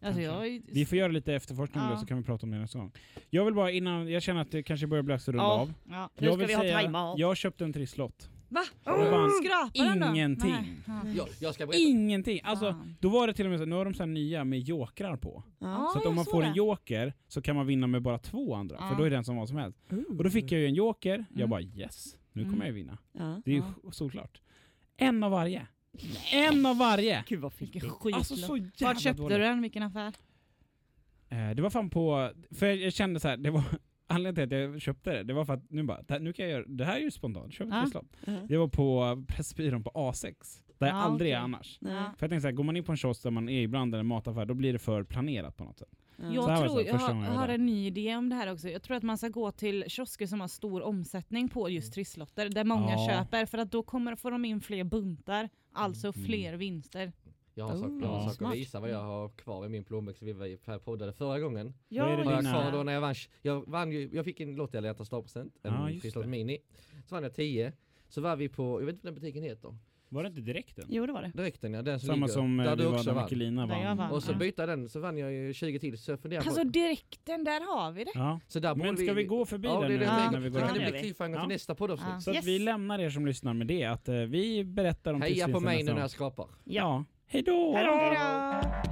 Alltså jag. Vi får göra lite efterforskning Ja. det så kan vi prata om det nästa gång. Jag vill bara innan, jag känner att det kanske börjar bli dags att runda Ja. av. Ja. Nu jag ska vill vi ha säga, jag köpte en trisslott. Va? Vann Skrapar den då? ingenting. Nej. Ja. Jag, jag ska berätta. Ingenting! Alltså, Fan. då var det till och med så, nu har de så här nya med jokrar på. Ja. så att om man får det. en joker så kan man vinna med bara två andra, Ja. för då är den som vad som helst. Och då fick jag ju en joker, jag Mm. bara yes, nu kommer Mm. jag vinna. Ja. Det är ju Ja. solklart. En av varje. En av varje! Gud vad Vilken fiffigt. skit. Alltså så jävla Vart köpte dåligt. du den? Vilken affär? Eh, det var fan på, för jag, jag kände så här, det var anledningen till att jag köpte det, det var för att nu bara, här, nu kan jag göra, det här är ju spontant, köp ett trisslott. Ja. Det var på Pressbyrån på A6, där jag Ja, aldrig är okej. annars. Ja. För jag tänkte såhär, går man in på en kiosk där man är ibland eller en mataffär, då blir det för planerat på något sätt. Ja. Så här Jag tror, så, jag har, jag har en ny idé om det här också. Jag tror att man ska gå till kiosker som har stor omsättning på just trisslotter, där många Ja. köper, för att då kommer, får de in fler buntar, alltså Mm. fler vinster. Jag har, sak, Oh. jag har Ja. sak att visa vad jag har kvar i min plånbok som vi var- poddade förra gången. Ja, Vad är det Har jag kvar då när jag vann, jag vann ju, jag fick en lott i Alla hjärtans dag-present, en Trisslott det. Mini. Så vann jag 10. Så var vi på, jag vet inte vad den butiken heter. Var det inte direkten? Jo det var det. Direkten ja, den som Samma ligger, som eh, där vi du var också vann. Jag vann. vann. Och så Ja. byta den så vann jag ju 20 till så jag funderar Alltså på... direkten, där har vi det. Ja. Så där Men borde ska vi gå förbi Ja den nu jag Ja. när vi Så går kan Ja, det bli vi. cliffhanger Ja. till nästa poddavsnitt. Ja. Så att Yes. vi lämnar er som lyssnar med det, att eh, vi berättar om Heja på mig nu när jag skrapar. Ja. Hej då! Hej då! Hejdå!